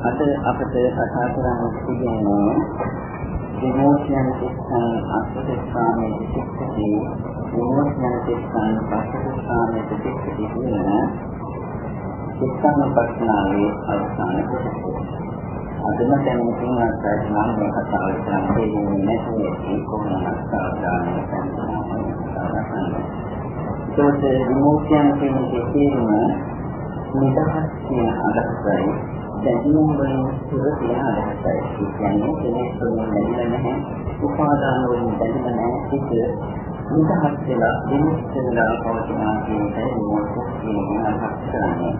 අද අපට කතා කරන්න තිබෙන්නේ විමෝචන සිස්තන් අත්දැකීමේ සිස්තේ විමෝචන සිස්තන් පස්සස්ථානයේ සිස්තේ කියන සිස්තන් පස්නාවේ අවසාන කොටස. අදම දැන් තුන්වත් නම් මේ කතාව කරන්නේ නැති ඒ කොහොමද සාධාරණ කරන්නේ. ඒකත් විමෝචන කියන්නේ තේරුම නිදහස් කියන අදහසයි දැකීම වලින් සුර කියලා අදහසයි. කියන්නේ කෙනෙක් තුළින් බැඳලා නැහැ. උපාදාන වලින් බැඳලා නැහැ. සිත නිදහස් වෙලා විමුක්ත වෙලා පවතිනා කියන එකයි මොකක් කියන අදහස කරන්නේ.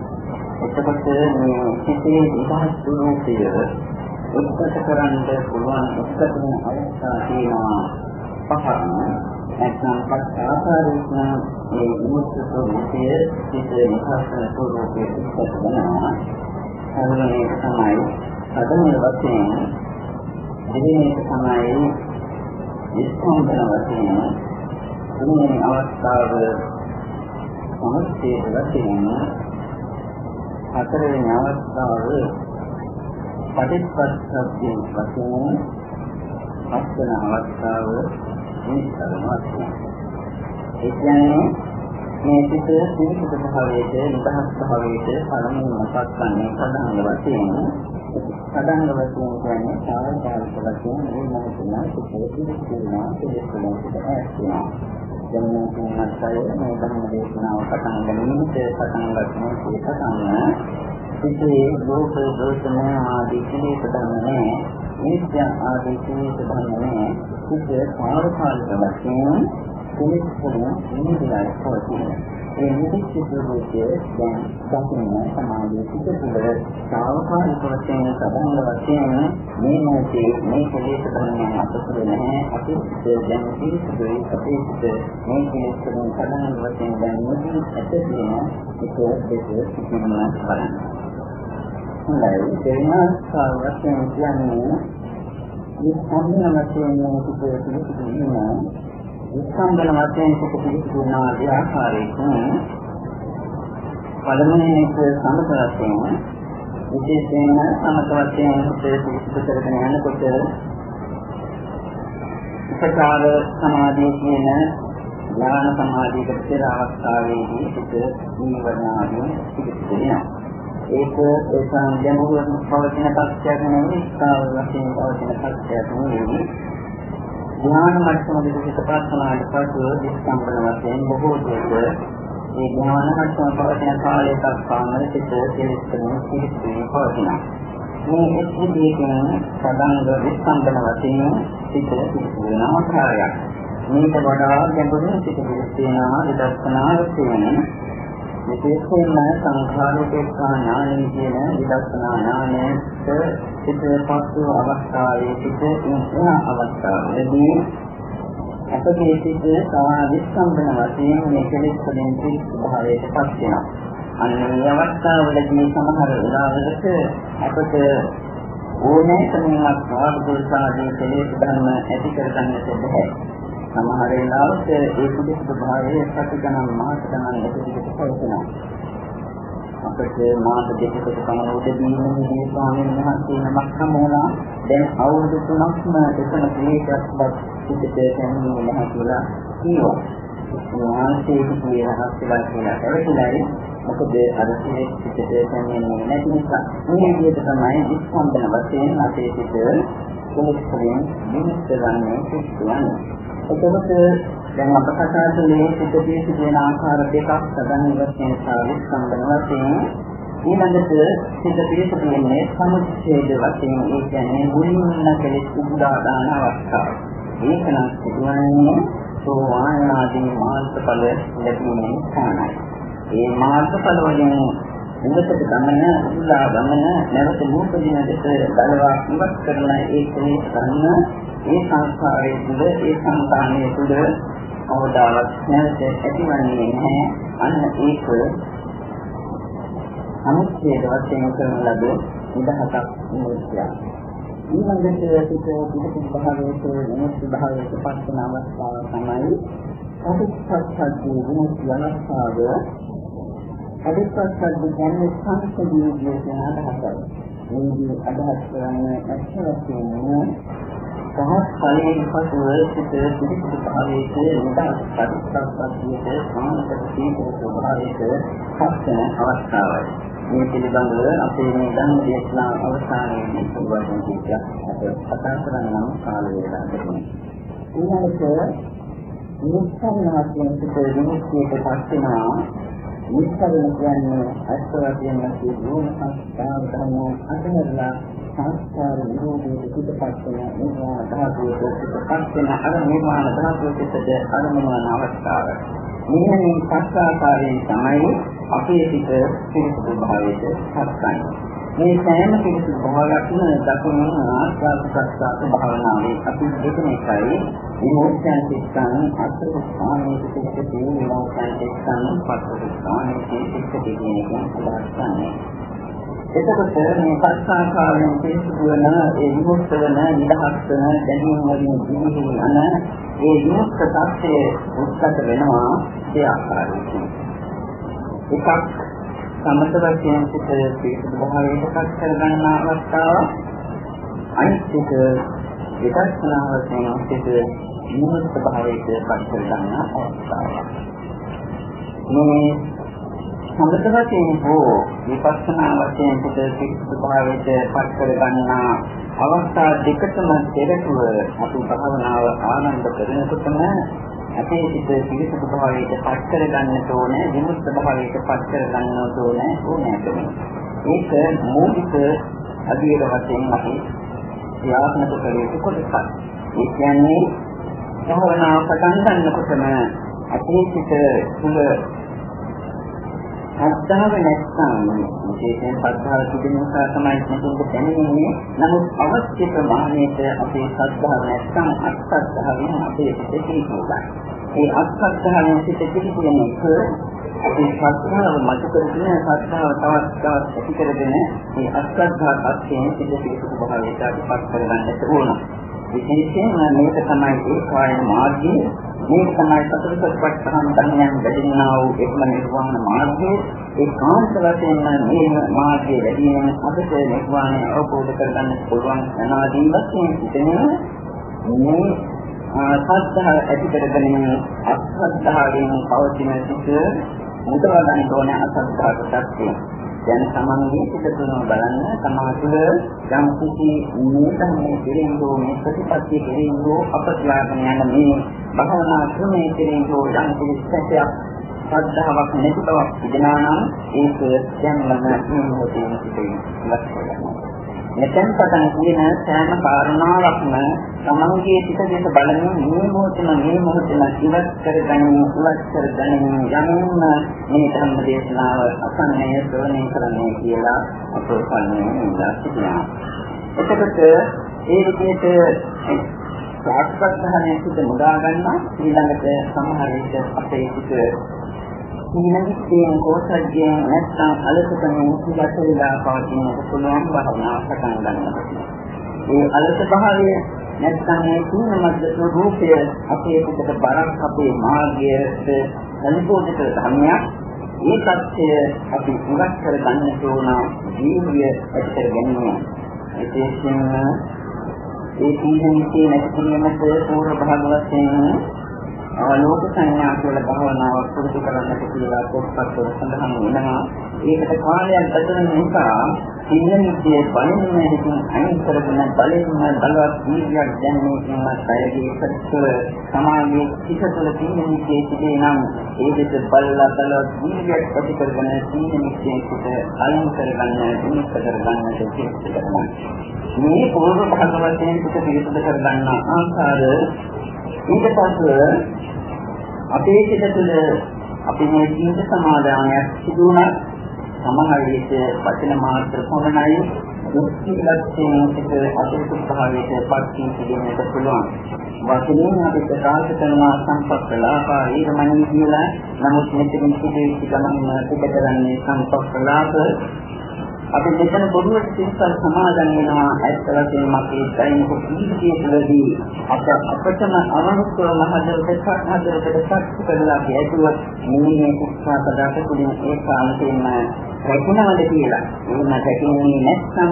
එතකොට මේ සිතේ නිදහස් වුණු සිය උත්පත කරන්න පුළුවන් උත්පතම අවස්ථා තියෙනවා පහක්ම. නැත්නම් පස්සාකාරීත්වන මේ විමුක්ත ස්වභාවයේ සිත නිදහස් කරන ස්වභාවයේ උත්පත වෙනවා. හඳුනන එක තමයි අදමන වශයෙන් දෙවෙනි එක තමයි විස්කම්බන වශයෙන් තුන්වෙනි අවස්ථාව සමස්තයේ වශයෙන් හතරවෙනි අවස්ථාව පටිච්චසමුප්පාදයෙන් වශයෙන් හත්වන අවස්ථාව නිස්සාරණ වශයෙන්. ඒ කියන්නේ මේ සිත සිහිත භාවයේ නිදහස් භාවයේ පළමුව මතක් ගන්න සඳහන් වශයෙන් සඳහන් වශයෙන් කියන්නේ සාධාරණ වශයෙන් මේ මොහොතේ සිතේ සිහිනා පිළිස්සලට ඇස්තිනවා දැන් මේ තුන්වත්ය මේ ධර්ම දේශනාව පටන් ගැනීමට පටන් ගන්න සීතකන්න සිතේ ලෝක දෝෂම ආදී කෙලෙස් ධර්මනේ නිත්‍ය ආදී කෙලෙස් ධර්මනේ සිත සාරකාලික වශයෙන් කෙලෙස් වලින් නිදලා පවතින ඒ නිදිච්ච ස්වභාවය දැන් දකින්න සමාධිය පිට තුළ සාවකාලික වශයෙන් සබඳ වශයෙන් මේ මොහොතේ මේ කෙලෙස් ධර්මයන් අපසුර නැහැ අපි දැන් පිළිසුදුයි අපේ සිට මේ කෙලෙස් වලින් සබඳ වශයෙන් දැන් නිදි ඇත කියන එක දෙක සිතින්ම බලන්න. හොඳයි දෙවන වශයෙන් කියන්නේ මේ සම්මත වශයෙන් මේ පිට පිළිසුදුයි විස්කම්බන වශයෙන් කොට පිළිතුරුන ආදී ආකාරයකින් පළමුවෙනි එක සමත වශයෙන් විශේෂයෙන්ම සමත වශයෙන් පිළිතුරු කරගෙන යනකොට උපකාර සමාධිය කියන ඥාන සමාධියකට පෙර අවස්ථාවේදී පිට නිවන ආදී පිළිතුරු වෙනවා. ඒක ඒ සංයමුව පවතින පක්ෂයක් නෙවෙයි ස්ථාවර වශයෙන් පවතින පක්ෂයක් නෙවෙයි ඥාන මට්ටමක සිට පස්සනාට පසු විස්කම්බන වශයෙන් බොහෝ දෙයක ඒ ඥාන මට්ටම පවතින කාලය දක්වාම සිට කෙලෙස්කරන සිහිතේ පවතිනවා. මේ එක් විදිහකින් සදාංග විස්කම්බන වශයෙන් සිට සිදුවන ආකාරයක්. මේක වඩා ගැඹුරින් සිට පිළිස්සෙනවා විදර්ශනා වශයෙන් විශේෂයෙන්ම සංඛාරෝපේක්ෂා ඥානය කියන විදර්ශනා ඥානයට සිටපත්ව අවස්ථාවේ සිට ඉන්න අවස්ථාවේදී අපගේ සිට සමාන විස්කම්බන වශයෙන් මේ කෙලෙස් වලින් භාවයට පත් වෙනවා. අන්න මේ අවස්ථාවලදී සමහර වෙලාවලට අපට ඕනෑ කෙනෙක් ආර්ධෝසාදී කෙලෙස් ධර්ම ඇති කරගන්නට බැහැ. සමහර වෙලාවට ඒ සුදුසු භාවයේ සතිගණන් මාස ගණන් ඇතුළත පවතිනවා. අපිට මාස දෙකකට පමණ උදදී මේ ස්වාමීන් වහන්සේ නමක් සමුණා දැන් අවුරුදු තුනක්ම එතන ප්‍රේතයක් පිටට යන්නේ නැහැ කියලා කියනවා. වහන්සේ කියන හස්තලා කියලා පැවතිලායි මොකද අර සිනේ පිටට යන්නේ නැති නිසා මේ විදිහට තමයි විස්කම්බන වශයෙන් අපේ පිට කොහොමද මිනිස්සු ගන්න සිස්තුවන්නේ. එතකොට දැන් අප කතා කළේ සිතේ සිදුවෙන ආකාර දෙකක් සදන් වශයෙන් සාවිස් සම්බන්ධ වශයෙන් ඊළඟට සිත පිළිපදින්නේ සමුච්ඡේද වශයෙන් ඒ කියන්නේ මුලින්ම කෙලෙස් උදා දාන අවස්ථාව. ඒක නම් සිදුවන්නේ සෝවාන් ආදී මාර්ගඵල ලැබීමේ ස්ථානයි. ඒ මාර්ගඵල වලින් ඉවතට ගමන උදා ගමන නැවත නූපදින දෙක බලවා ඉවත් කරන ඒ කෙලෙස් ගන්න ඒ සංස්කාරයේ තුල ඒ සංකාණයේ තුල අවදාවක් නැවත ඇතිවන්නේ නැහැ අන්න ඒක අමුත්‍යද වශයෙන් කරන ලද නිදහසක් නෙවෙයි. ඊළඟට පිට පිට භාවයේ විමුක්ති භාවයේ පස්සන අවස්ථාව තමයි අදිස්පස්සද්දී විමුක්ති අවස්ථාව අදිස්පස්සද්දී කියන්නේ සංසදීය කියන අදහසයි. මේදී අදහස් කරන්නේ ඇත්තටම පහත් ඵලයෙන් පසුව සිට පිළිසිදු භාවයේ නිදහස් පරිස්සම්පතියේ සාමත සීතල ස්වභාවයේ පස්සන අවස්ථාවයි. මේ පිළිබඳව අපේ මේ ධර්ම දේශනා අවසානයේදී සුවයෙන් කියච්චා අප කතා කරන්නම් කාල වේලා තිබුණා. ඊළඟට නිස්සාරණාත්මක සිට විමුක්තියට පස්සෙනවා නිස්සාරණ කියන්නේ අස්වැසියෙන් නැති දුන සංස්කාර ධර්ම අතහැරලා සංස්කාර නිරෝධයේ පිටපත් වෙන නිර්වාණ ධාතුවේ පිටපත් වෙන අර නිර්වාණ ධාතුවේ පිටද අනුමන අවස්ථාව. මෙන්න පස් ආකාරයෙන් තමයි අපේ පිට පිළිසුදු භාවයට පත්වන්නේ. මේ සෑම පිළිසුදු භාවයක්ම දකුණු ආස්වාද ප්‍රස්තාව භාවනාවේ අපි දෙකම එකයි විමුක්තියන් සිස්තන් අතර ස්ථානයේ සිට විමුක්තියන් සිස්තන් පස්ස ස්ථානයේ සිට කියන එක අදහස් ගන්නවා. එතකොට මේ පස්සාකාරයෙන් පිළිසුදු වෙන ඒ විමුක්ත වෙන නිදහස් වෙන දැනීම වලින් ජීවිතය යන ඒ විමුක්ත tattයේ උත්සත වෙනවා ඒ ආකාරයෙන්. එකක් සමත වශයෙන් සිට පිළිසුදු භාවයට පත් කර ගන්න අවස්ථාව අනිත් එක විදර්ශනා වශයෙන් සිට විමුක්ත භාවයට පත් කර ගන්න අවස්ථාව. මේ සමත වශයෙන් හෝ විපස්සනා වශයෙන් පිට පිළිසුදු භාවයට පත් කර ගන්නා අවස්ථා දෙකටම දෙරටුව අපි භාවනාව ආනන්ද කරනකොටම අපේ සිත පිළිසුදු භාවයට පත් කර ගන්නට ඕනේ විමුක්ත භාවයට පත් කර ගන්නට ඕනේ ඕනෑකම. ඒක මූලික අධීර වශයෙන් අපි ක්‍රියාත්මක කළ යුතු කොටසක්. ඒ කියන්නේ භාවනාව පටන් ගන්නකොටම අපේ සිත තුළ ශ්‍රද්ධාව නැත්නම් විශේෂයෙන් ශ්‍රද්ධාව තිබෙන නිසා තමයි මේක දැනෙන්නේ. නමුත් අවශ්‍ය ප්‍රමාණයට අපේ ශ්‍රද්ධාව නැත්නම් අත්ශ්‍රද්ධාවෙන් අපේ සිත පිළිගන්නවා. ඒ අත්ශ්‍රද්ධාවෙන් සිත පිළිගන්න එක අපේ ශ්‍රද්ධාව මත කරගෙන ශ්‍රද්ධාව තවත් තවත් ඇති කරගෙන මේ අත්ශ්‍රද්ධා පස්යෙන් සිත පිළිසුදු භාවයට අධිපත් කරගන්නට ඕන. විශේෂයෙන්ම මේක තමයි ඒ කායන මාර්ගය මේ තමයි සතරපත්පත්හන් ධර්මයන් වැඩිනා වූ එකම නිර්වාණ මාර්ගය. ඒ කාන්ත වශයෙන්ම මේ මාර්ගයේ වැඩිම අපට නිර්වාණය අවබෝධ කරගන්න පුළුවන් අනාදී වශයෙන් සිටින මේ සත්‍යය ඇති කරගෙන අසත්‍යයෙන් පවතින සිට මුදවා ගන්න ඕන අසත්‍යකට සත්‍යය දැන් තමන්ගේ සිත තුන බලන්න තමා තුළ යම් කිසි නූතනයේ කෙරෙහිෝ මේ ප්‍රතිපත්තිය කෙරෙහිෝ අපස්ලාගෙන යන මේ භවනා ක්‍රමයේ කෙරෙහිෝ යම් කිසි සත්‍යයක් ශ්‍රද්ධාවක් නැති බවක් තිබෙනා නම් ඒක දැන් මම මොහොතේ සිටින් ඉවත් කරගන්නවා මෙතෙන් පටන් කියන සෑම කාරණාවක්ම තමන්ගේ සිත දෙස බලමින් මේ මොහොතේම මේ මොහොතේම ඉවත් කරගනිමින් ඉවත් කරගනිමින් යමින් මේ ධර්ම දේශනාව අසන්නය ශ්‍රවණය කරන්නේ කියලා අපෝ කන්නේ ඉඳලා සිටිනවා. එතකොට ඒ විදිහට සාක්ෂාත්හනේ සිට මුදා ගන්නා ඊළඟට සමහර විට අපේ සිට සීලවිත්යෙන් කෝසජ්ජයෙන් නැත්නම් අලසකමින් ඉවත් වෙලා පවතිනට පුළුවන් භාවනා පටන් ගන්නවා. ඒ අලස භාවය නැත්නම් මේ සීන මද්ද ස්වરૂපය අපේ පිටට බරක් අපේ මාර්ගයට සම්පූර්ණ කර ධර්මයක්. ඒ தත්ය අපි ඉවත් කර ගන්නට ඕන ජීවිය ඇති කර ගැනීම. විශේෂයෙන්ම ඒ සීලවිත්යේ නැති කිරීමට පූර්ව භාග වශයෙන් ලෝක සංඥා කියලා භාවනාවක් පුරුදු කරන්නට කියලා පොත්පත්වල සඳහන් වෙනවා. ඒකට කාලයක් ගත වෙන නිසා සිංහනිකයේ බලන්නේ හිතින් අයින් කරගෙන බලෙන්න බලවත් වීර්යයක් දැනෙන සයගේ සත්‍ය සමාගයේ සිත තුළ සිංහනිකයේ සිටේ නම් ඒ දෙස බලලා බලවත් වීර්යයක් ඇති කරගෙන සිංහනිකයේ සිට අයින් කරගන්න දුනිත් කරගන්නට චේතන කරනවා. මේ පූර්ව භාගවතෙන් පිට පිළිසඳ කරගන්න ආකාර ඊට පස්සේ අපේ සිත තුළ අපි මේ ජීවිත සමාදානයක් සිදු වුණා. සමහර විට වචන මාත්‍ර පමණයි දුක්ඛ ලක්ෂණ සිට අතුරුත් භාවයට පත් වීමට පුළුවන්. වචනෙන් අපි ප්‍රකාශ කරන සංපස්සලාපා ඊරමණී කියලා. නමුත් මෙතන සිදුවෙච්ච ගමන් පිට කරන්නේ සංපස්සලාප අපි මෙතන පොදුවට සිංසල් සමාදන් වෙනවා ඇත්ත වශයෙන්ම අපේ දෛනික ජීවිතයේ තුළදී අප අපටම අනුකූල මහදරකට හදරකට සත්‍ය කරලා කියතුව මේ කුක්ෂා පදාක තුළින් ඒ කාලෙම රැකුණාද කියලා. එහෙම රැකුනේ නැත්නම්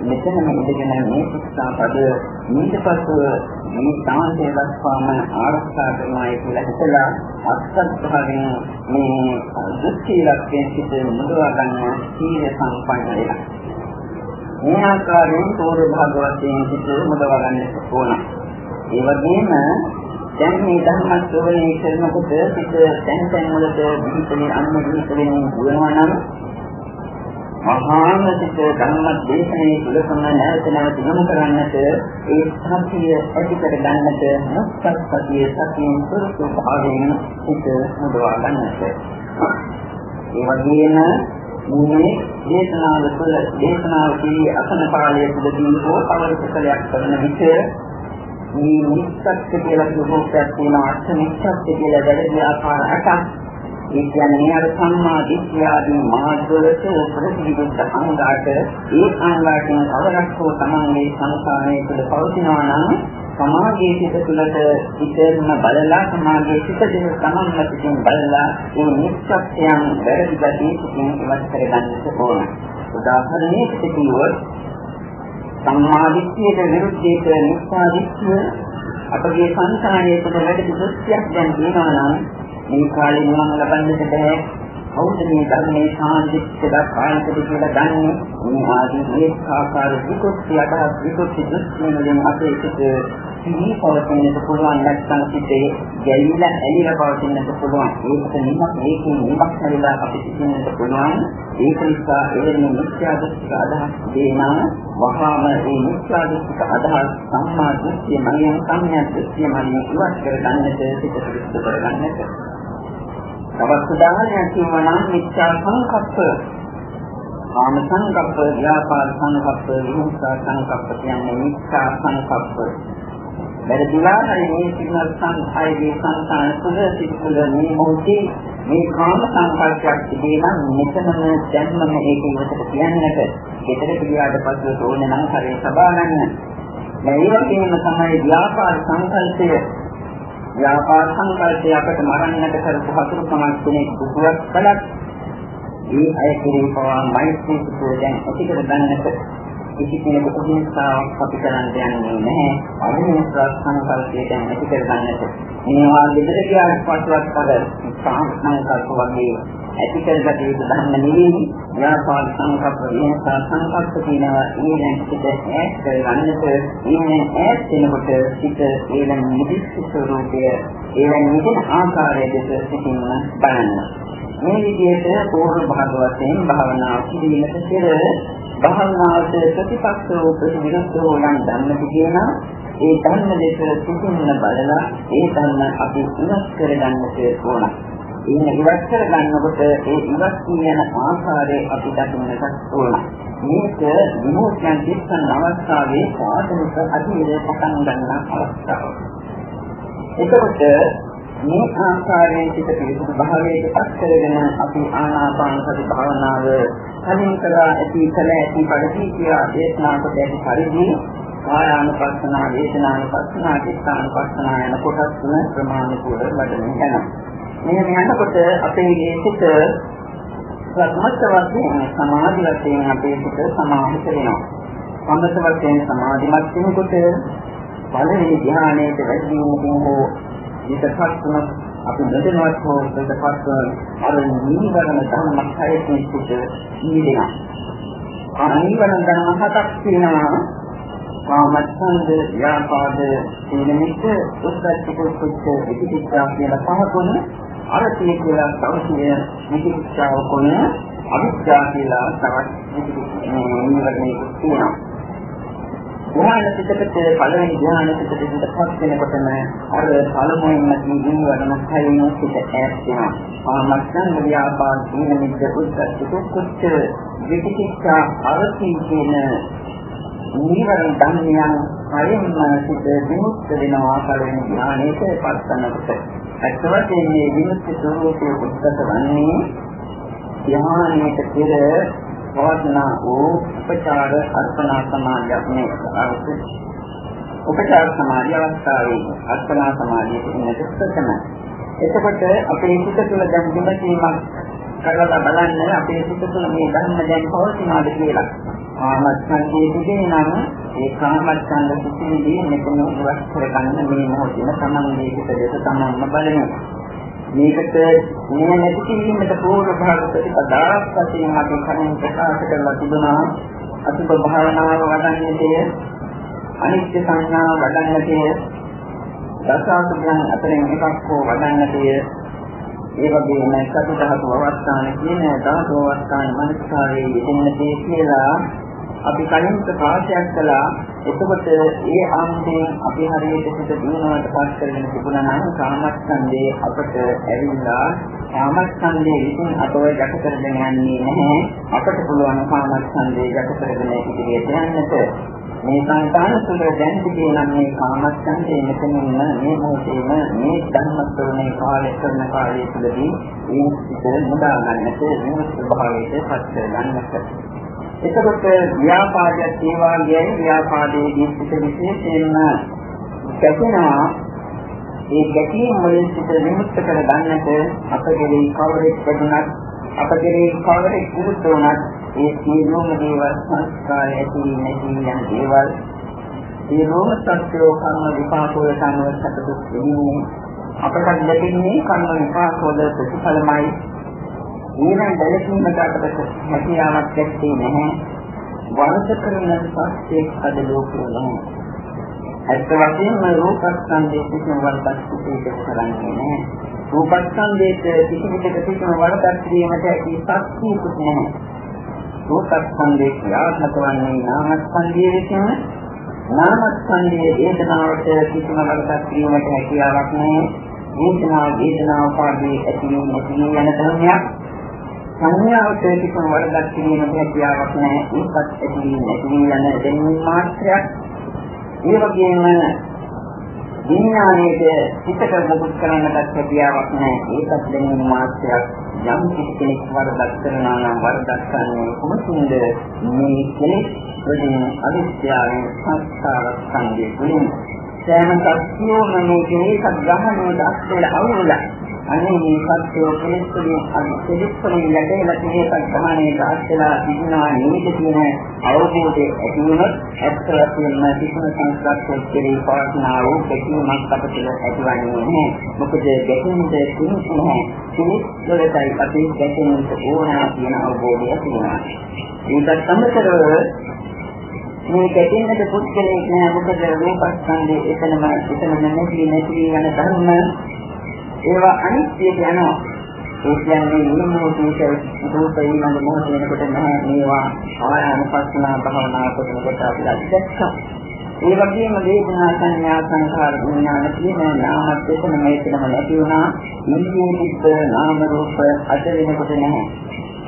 මෙතන ඉඳගෙන මේ ශික්ෂා පද ඊට පස්ව මේ සාන්තය දක්වාම ආරක්ෂා කරනවායි කියලා හිතලා අත්සත්භාවයෙන් මේ දෘෂ්ටි ලක්ෂයෙන් සිට මුදවා ගන්න සීල සම්පන්න වෙනවා. මේ ආකාරයෙන් තෝර භාග වශයෙන් සිට මුදවා ගන්න ඕන. ඒ වගේම දැන් මේ ධර්ම ශ්‍රවණය කරනකොට සිට දැන් දැන් වලට විහිදෙන අන්න විහිදෙන වෙනවා නම් මහාන සිත ධර්ම දේශනේ තුලකම නැවත නැවත යොමු කරන්නට ඒ සතිය ඇති කර ගන්නට මුක්ත සතිය සතියෙන් පුරුදු භාවයෙන් සිත මුදවා ගන්නට. ඒ වගේම මේ දේශනාව තුළ දේශනාව කී අසන කාලයේ තුලදී හෝ අවශ්‍යකලයක් කරන විට මේ නිස්සත්ත්‍ය කියලා කියපුවක් තියෙනවා අර්ථ නිස්සත්ත්‍ය කියලා දැඩි ආකාර අටක් ඒ කියන්නේ අර සම්මා දිට්ඨිය ආදී මාර්ගවලට ප්‍රතිවිරුද්ධ අංගාට ඒ අංගාටෙන් අවරක් හෝ තමන්ගේ සංස්කාරයේ තුළ පවතිනවා නම් සමාගයේ සිට තුළට ඉතිරම බලලා සමාගයේ සිට දෙන තමන්ම සිටින් බලලා ඒ නිස්සත්‍යයන් වැරදි ගතිය සිටින් ඉවත් කරගන්නට ඕන. උදාහරණයක් සිටියොත් සම්මාදිට්ඨියට විරුද්ධීක නිස්සාදිට්ඨිය අපගේ සංසාරයේ තුළ වැඩි දුක්ඛයක් දැන් තියෙනවා නම් මේ කාලේ නිවන් ලබන්නට බෑ. කවුද මේ ධර්මයේ සාන්දිච්චද කායිකද කියලා දන්නේ? මේ ආදී මේ ආකාර විකෘති අදහස් විකෘති දෘෂ්ටි වලින් අපේ සිට සිහි පවතින්නට පුළුවන් නැත්නම් සිටේ ගැලිලා ඇලිලා පවතින්නට පුළුවන්. ඒකට නිමක් ඒකේ නිමක් හරිලා අපි සිටින්නට පුළුවන්. ඒක නිසා එවැනි මිත්‍යා දෘෂ්ටි අදහස් දේනා වහාම මේ මිත්‍යා දෘෂ්ටි අදහස් සම්මා දෘෂ්ටි මනියම් සම්‍යක් දෘෂ්ටි මනියම් ඉවත් කර ගන්නට සිට පිළිස්සු කර ගන්නට තවත් උදාහරණයක් කියනවා නම් මිත්‍යා සංකප්ප කාම සංකප්ප, ව්‍යාපාද සංකප්ප, විහිංසා සංකප්ප කියන්නේ මිත්‍යා සංකප්ප. වැරදිලා හරි මේ සිග්නල් සංඛායයේ සංසාන තුළ සිදුවන මේ මොහොතේ මේ කාම සංකල්පයක් තිබේ නම් මෙතනම දැන්මම ඒක ඉවතට කියන්නට ගෙදර පිළියාට පස්සේ ඕනේ නම් හරිය සබා ගන්න. මේ වගේම තමයි ව්‍යාපාර සංකල්පය ව්‍යාපාර සංකල්පය අපට මරන්නට කරපු හතුරු කමක් කෙනෙක් දුකක් කළත්. ඒ අය කෙරෙහි පවා මෛත්‍රී සුඛය දැන් ඇති කර ගන්නට කිසි කෙනෙකුට හිංසාවක් අපි කරන්න යන්නේ නැහැ. අදින සංකල්පය දැන් ඇති කර ගන්නට. මේවා දෙදර කියාට පස්සවත් පද සංකල්ප වගේ ඇති කරගත යුතු ධර්ම නෙවෙයි. ව්‍යාපාර සංකල්ප විහසා සංකල්ප කියනවා ඊළඟ පිට ඈත් කරගන්නට ඊළඟ ඈත් වෙනකොට පිට ඊළඟ නිදිස්ස ස්වરૂපය ඊළඟ නිදින ආකාරය දෙස සිටින්න බලන්න. මේ විදිහට පූර්ව භාග වශයෙන් භාවනා කිරීමට පෙර භාවනාවට ප්‍රතිපක්ෂ වූ ප්‍රතිවිරුද්ධ වූ යම් ධර්ම තිබෙනවා ඒ ධර්ම දෙක සිටින්න බලලා ඒ ධර්ම අපි ඉවත් කරගන්නට ඕන. ඉන්න ඉවත් කර ගන්නකොට ඒ ඉවත් කියන ආකාරය අපි දකින්නට ඕන. මේක විමුක්තියන් දිස්සන අවස්ථාවේ සාධනික අධිරේ පටන් ගන්න අවස්ථාව. එතකොට මේ ආකාරයෙන් සිට පිළිසුදු භාවයට පත් කරගෙන අපි ආනාපාන සති භාවනාව කලින් කරා ඇති කල ඇති පරිදි කියා දේශනා කොට ඇති පරිදි කායානුපස්සනා, වේදනානුපස්සනා, චිත්තානුපස්සනා යන කොටස් තුන ප්‍රමාණිකව වඩමින් යනවා. මෙහෙම යනකොට අපේ සිත ප්‍රඥාත් වශයෙන් සමාධි වශයෙන් අපේ සිත සමාහිත වෙනවා. සම්මත වශයෙන් සමාධිමත් වෙනකොට පළවෙනි ධ්‍යානයේ වැඩි වූ හෝ ඊටපත් තුන අපි නොදැනවත් හෝ ඊටපත් අර නීවරණ ධර්ම හයෙන් සිට නිදෙනවා. අනිවරණ ධර්ම හතක් තියෙනවා. කාමච්ඡන්ද, ව්‍යාපාද, සීලමිත, උස්සච්ච කුච්ච, විචිකිච්ඡා කියලා පහකුණ අරතිය කියලා තවසිය විචිකිච්ඡාව කොන අවිද්‍යාව කියලා තවත් නිවර්ණයක තියෙනවා. ධ්‍යාන පිටකට පළවෙනි ධ්‍යාන පිටකට පස් වෙනකොටම අර පළමුවෙන්ම කියන වරණ හයින් පිට ඈත් වෙනවා. ආමස්සන් ව්‍යාපාද දීන මිද්ද උද්දච්ච කුච්ච විචිකිච්ඡා අරතිය කියන නිවර්ණ ධර්මයන් හයින්ම සිට විමුක්ත වෙනවා පළවෙනි ධ්‍යානයේ පස්සනකොට. ඇත්ත වශයෙන්ම මේ විමුක්ති ස්වરૂපයේ උත්සත වන්නේ ධ්‍යානයට පෙර පවත්නා වූ උපචාර අර්පණා සමාධියක් මේ අවශ්‍ය. උපචාර සමාධිය අවස්ථාවේ අර්පණා සමාධියට ඉන්නට ප්‍රථමයි. එතකොට අපේ සිත තුළ දැන් විමසීමක් කරලා බලන්න අපේ සිත තුළ මේ ධර්ම දැන් පවතිනවාද කියලා. කාමච්ඡන්දයේ තිබේ නම් ඒ කාමච්ඡන්ද සිතිවිලි මෙතන ඉවත් කරගන්න මේ මොහොතේ තමන්ගේ සිත දෙස තමන්ම බලනවා. මේකට මේ නැති කිරීමට පූර්ව භාග ප්‍රතිපදාවක් වශයෙන් අපි කලින් ප්‍රකාශ කරලා තිබුණා. අසුභ භාවනාව වඩන්නේය අනිත්‍ය සංඥාව වඩන්නේය දසාසුභයන් අතරින් එකක් හෝ වඩන්නේය ඒ වගේම සතු ධාතු අවස්ථාන කියන ධාතු අවස්ථාන මනස්කාරයේ යෙදෙන්නදී කියලා අපි කලින් ප්‍රකාශයක් කළා එතකොට ඒ ආන්දයෙන් අපි හරියට සිත දිනනවට පස් කරගෙන තිබුණා නම් කාමස්කන්ධයේ අපට ඇවිල්ලා කාමස්කන්ධයේ විසින් අපව යට කරගෙන යන්නේ නැහැ. අපට පුළුවන් කාමස්කන්ධයේ යට කරගෙන ඉදිරියට යන්නට. මේ සංකාන තුළ දැන් තිබෙන මේ කාමස්කන්ධයේ මෙතනින්ම මේ මොහොතේම මේ ධර්මස්වරණේ කාලය කරන කාලය තුළදී මේ සිත මුදා ගන්නට මේ ස්වභාවයට පත් කර ගන්නට එතකොට ව්‍යාපාදයක් ඒ වගේයි ව්‍යාපාදයේදී සිට විශේෂයෙන්ම ගැටෙනවා ඒ ගැටීම් වලින් සිට විමුක්ත කර ගන්නට අපගේ කවරෙක් වුණත් අපගේ කවරෙක් විරුද්ධ වුණත් ඒ සියලුම දේවල් සංස්කාරය ඇති නැති යන දේවල් සියලුම සත්‍යෝ කර්ම විපාකවල සම්ව සතුටු වෙන්නේ අපට ලැබෙන්නේ කර්ම විපාකවල ප්‍රතිඵලමයි. ඊළඟ දැලීමකට අපට හැකියාවක් ඇත්තේ නැහැ. වරද කරන පස්සේ අද ලෝකේ නැහැ. ඇත්ත වශයෙන්ම රූපස්කන්ධයේ කිසිම වරදක් සිදුවෙන්න කරන්නේ නැහැ. රූපස්කන්ධයේ කිසිම දෙයක කිසිම වරදක් කිරීමට ඇති ශක්තියකුත් නැහැ. රූපස්කන්ධයේ ක්‍රියාත්මක වන්නේ නාමස්කන්ධයේ විසින් නාමස්කන්ධයේ වේදනාවට කිසිම වරදක් කිරීමට හැකියාවක් නැහැ. වේදනාව වේදනාව පාදී ඇති වෙන නැති වෙන ධර්මයක් සංඥාවට කිසිම වරදක් කිරීමට හැකියාවක් නැහැ. ඒකත් ඇති නැති යන දෙන්නේ මාත්‍රයක්. ඒ වගේම විඥානයේ පිටක මොකුත් කරන්නට හැකියාවක් නැහැ. ඒකත් දෙන්නේ මාත්‍රයක්. යම් කෙනෙක් වරදක් කරනවා නම් වරදක් කරන්නේ කොහොමද මේ කෙනෙක් වලින් අවිද්‍යාවෙන් සංස්කාර සංගේ වලින් සෑම සත්‍යෝම මේ කෙනෙක් ග්‍රහණයට අත්දැක අවුලක් අනේ මේ සත්‍යෝ කෙලෙස්වලින් අනි කෙලෙස්වලින් යටේලා තියෙන සම්මානයේ ආශ්‍රලා තිබුණා නේද කියන අවබෝධය ඇති වුණොත් ඇත්ත වශයෙන්ම කිසිම සංස්කෘතියක් කෙරෙහි පවතිනා වූ දෙකීමක් අපට ඇතිවන්නේ නැහැ. මොකද දෙකින්ද කිසිම නැහැ. කෙලෙස්වලටයි අපි දෙකින්ද ඕනා කියන අවබෝධය තියෙනවා. ඒකත් සම්මතරව මේ දෙකින්ද පුද්ගලයෙක් නෑ මොකද රූපස්කන්ධයේ එතනම එතනම නැති නැති යන ධර්ම ඒවා අනිත්‍යයට යනවා. ඒ කියන්නේ මේ මොහොතේ රූපේ ඊළඟ මොහොත වෙනකොට නැහැ මේවා ආයනපස්සනා භාවනා කරනකොට අපි දැක්කා. ඒ වගේම වේදනා සංඥා සංඛාර විඥාන කියන නාමත් එතන මේකම නැති වුණා. ඉන්දියේ තිබ්බ නාම රූප අද වෙනකොට නැහැ.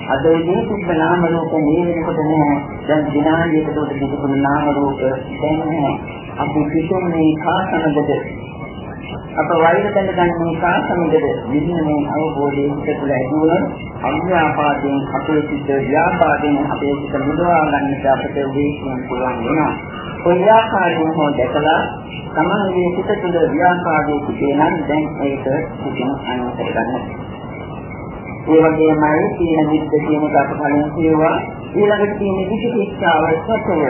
අද ඉන්නේ තිබ්බ නාම රූප මේ වෙනකොට නැහැ. දැන් විනාඩියකට උඩ තිබුණු නාම රූප දැන් නැහැ. අපි කිසිම කාසනදද අප වෛර දැනගන්නේ කාසමදද විදිනේ අවබෝධයෙන් පිටුල ඇති වුණොත් අන්‍යාපාදයෙන් අපේ සිත් ව්‍යාපාදයෙන් අපේ සිත් මුදවා ගන්නට අපට උදේශයෙන් පුළුවන් වෙනවා. කොයි ආකාරයෙන් හෝ දැකලා තමන්ගේ සිත තුළ ව්‍යාපාදයේ සිටේ නම් දැන් ඒක කිසිම අනුමත ගන්න. ඒ වගේමයි තීන මිද්ද කියන එක අප කලින් කියවා ඊළඟට තියෙන විචිකිච්ඡාව සත්‍යය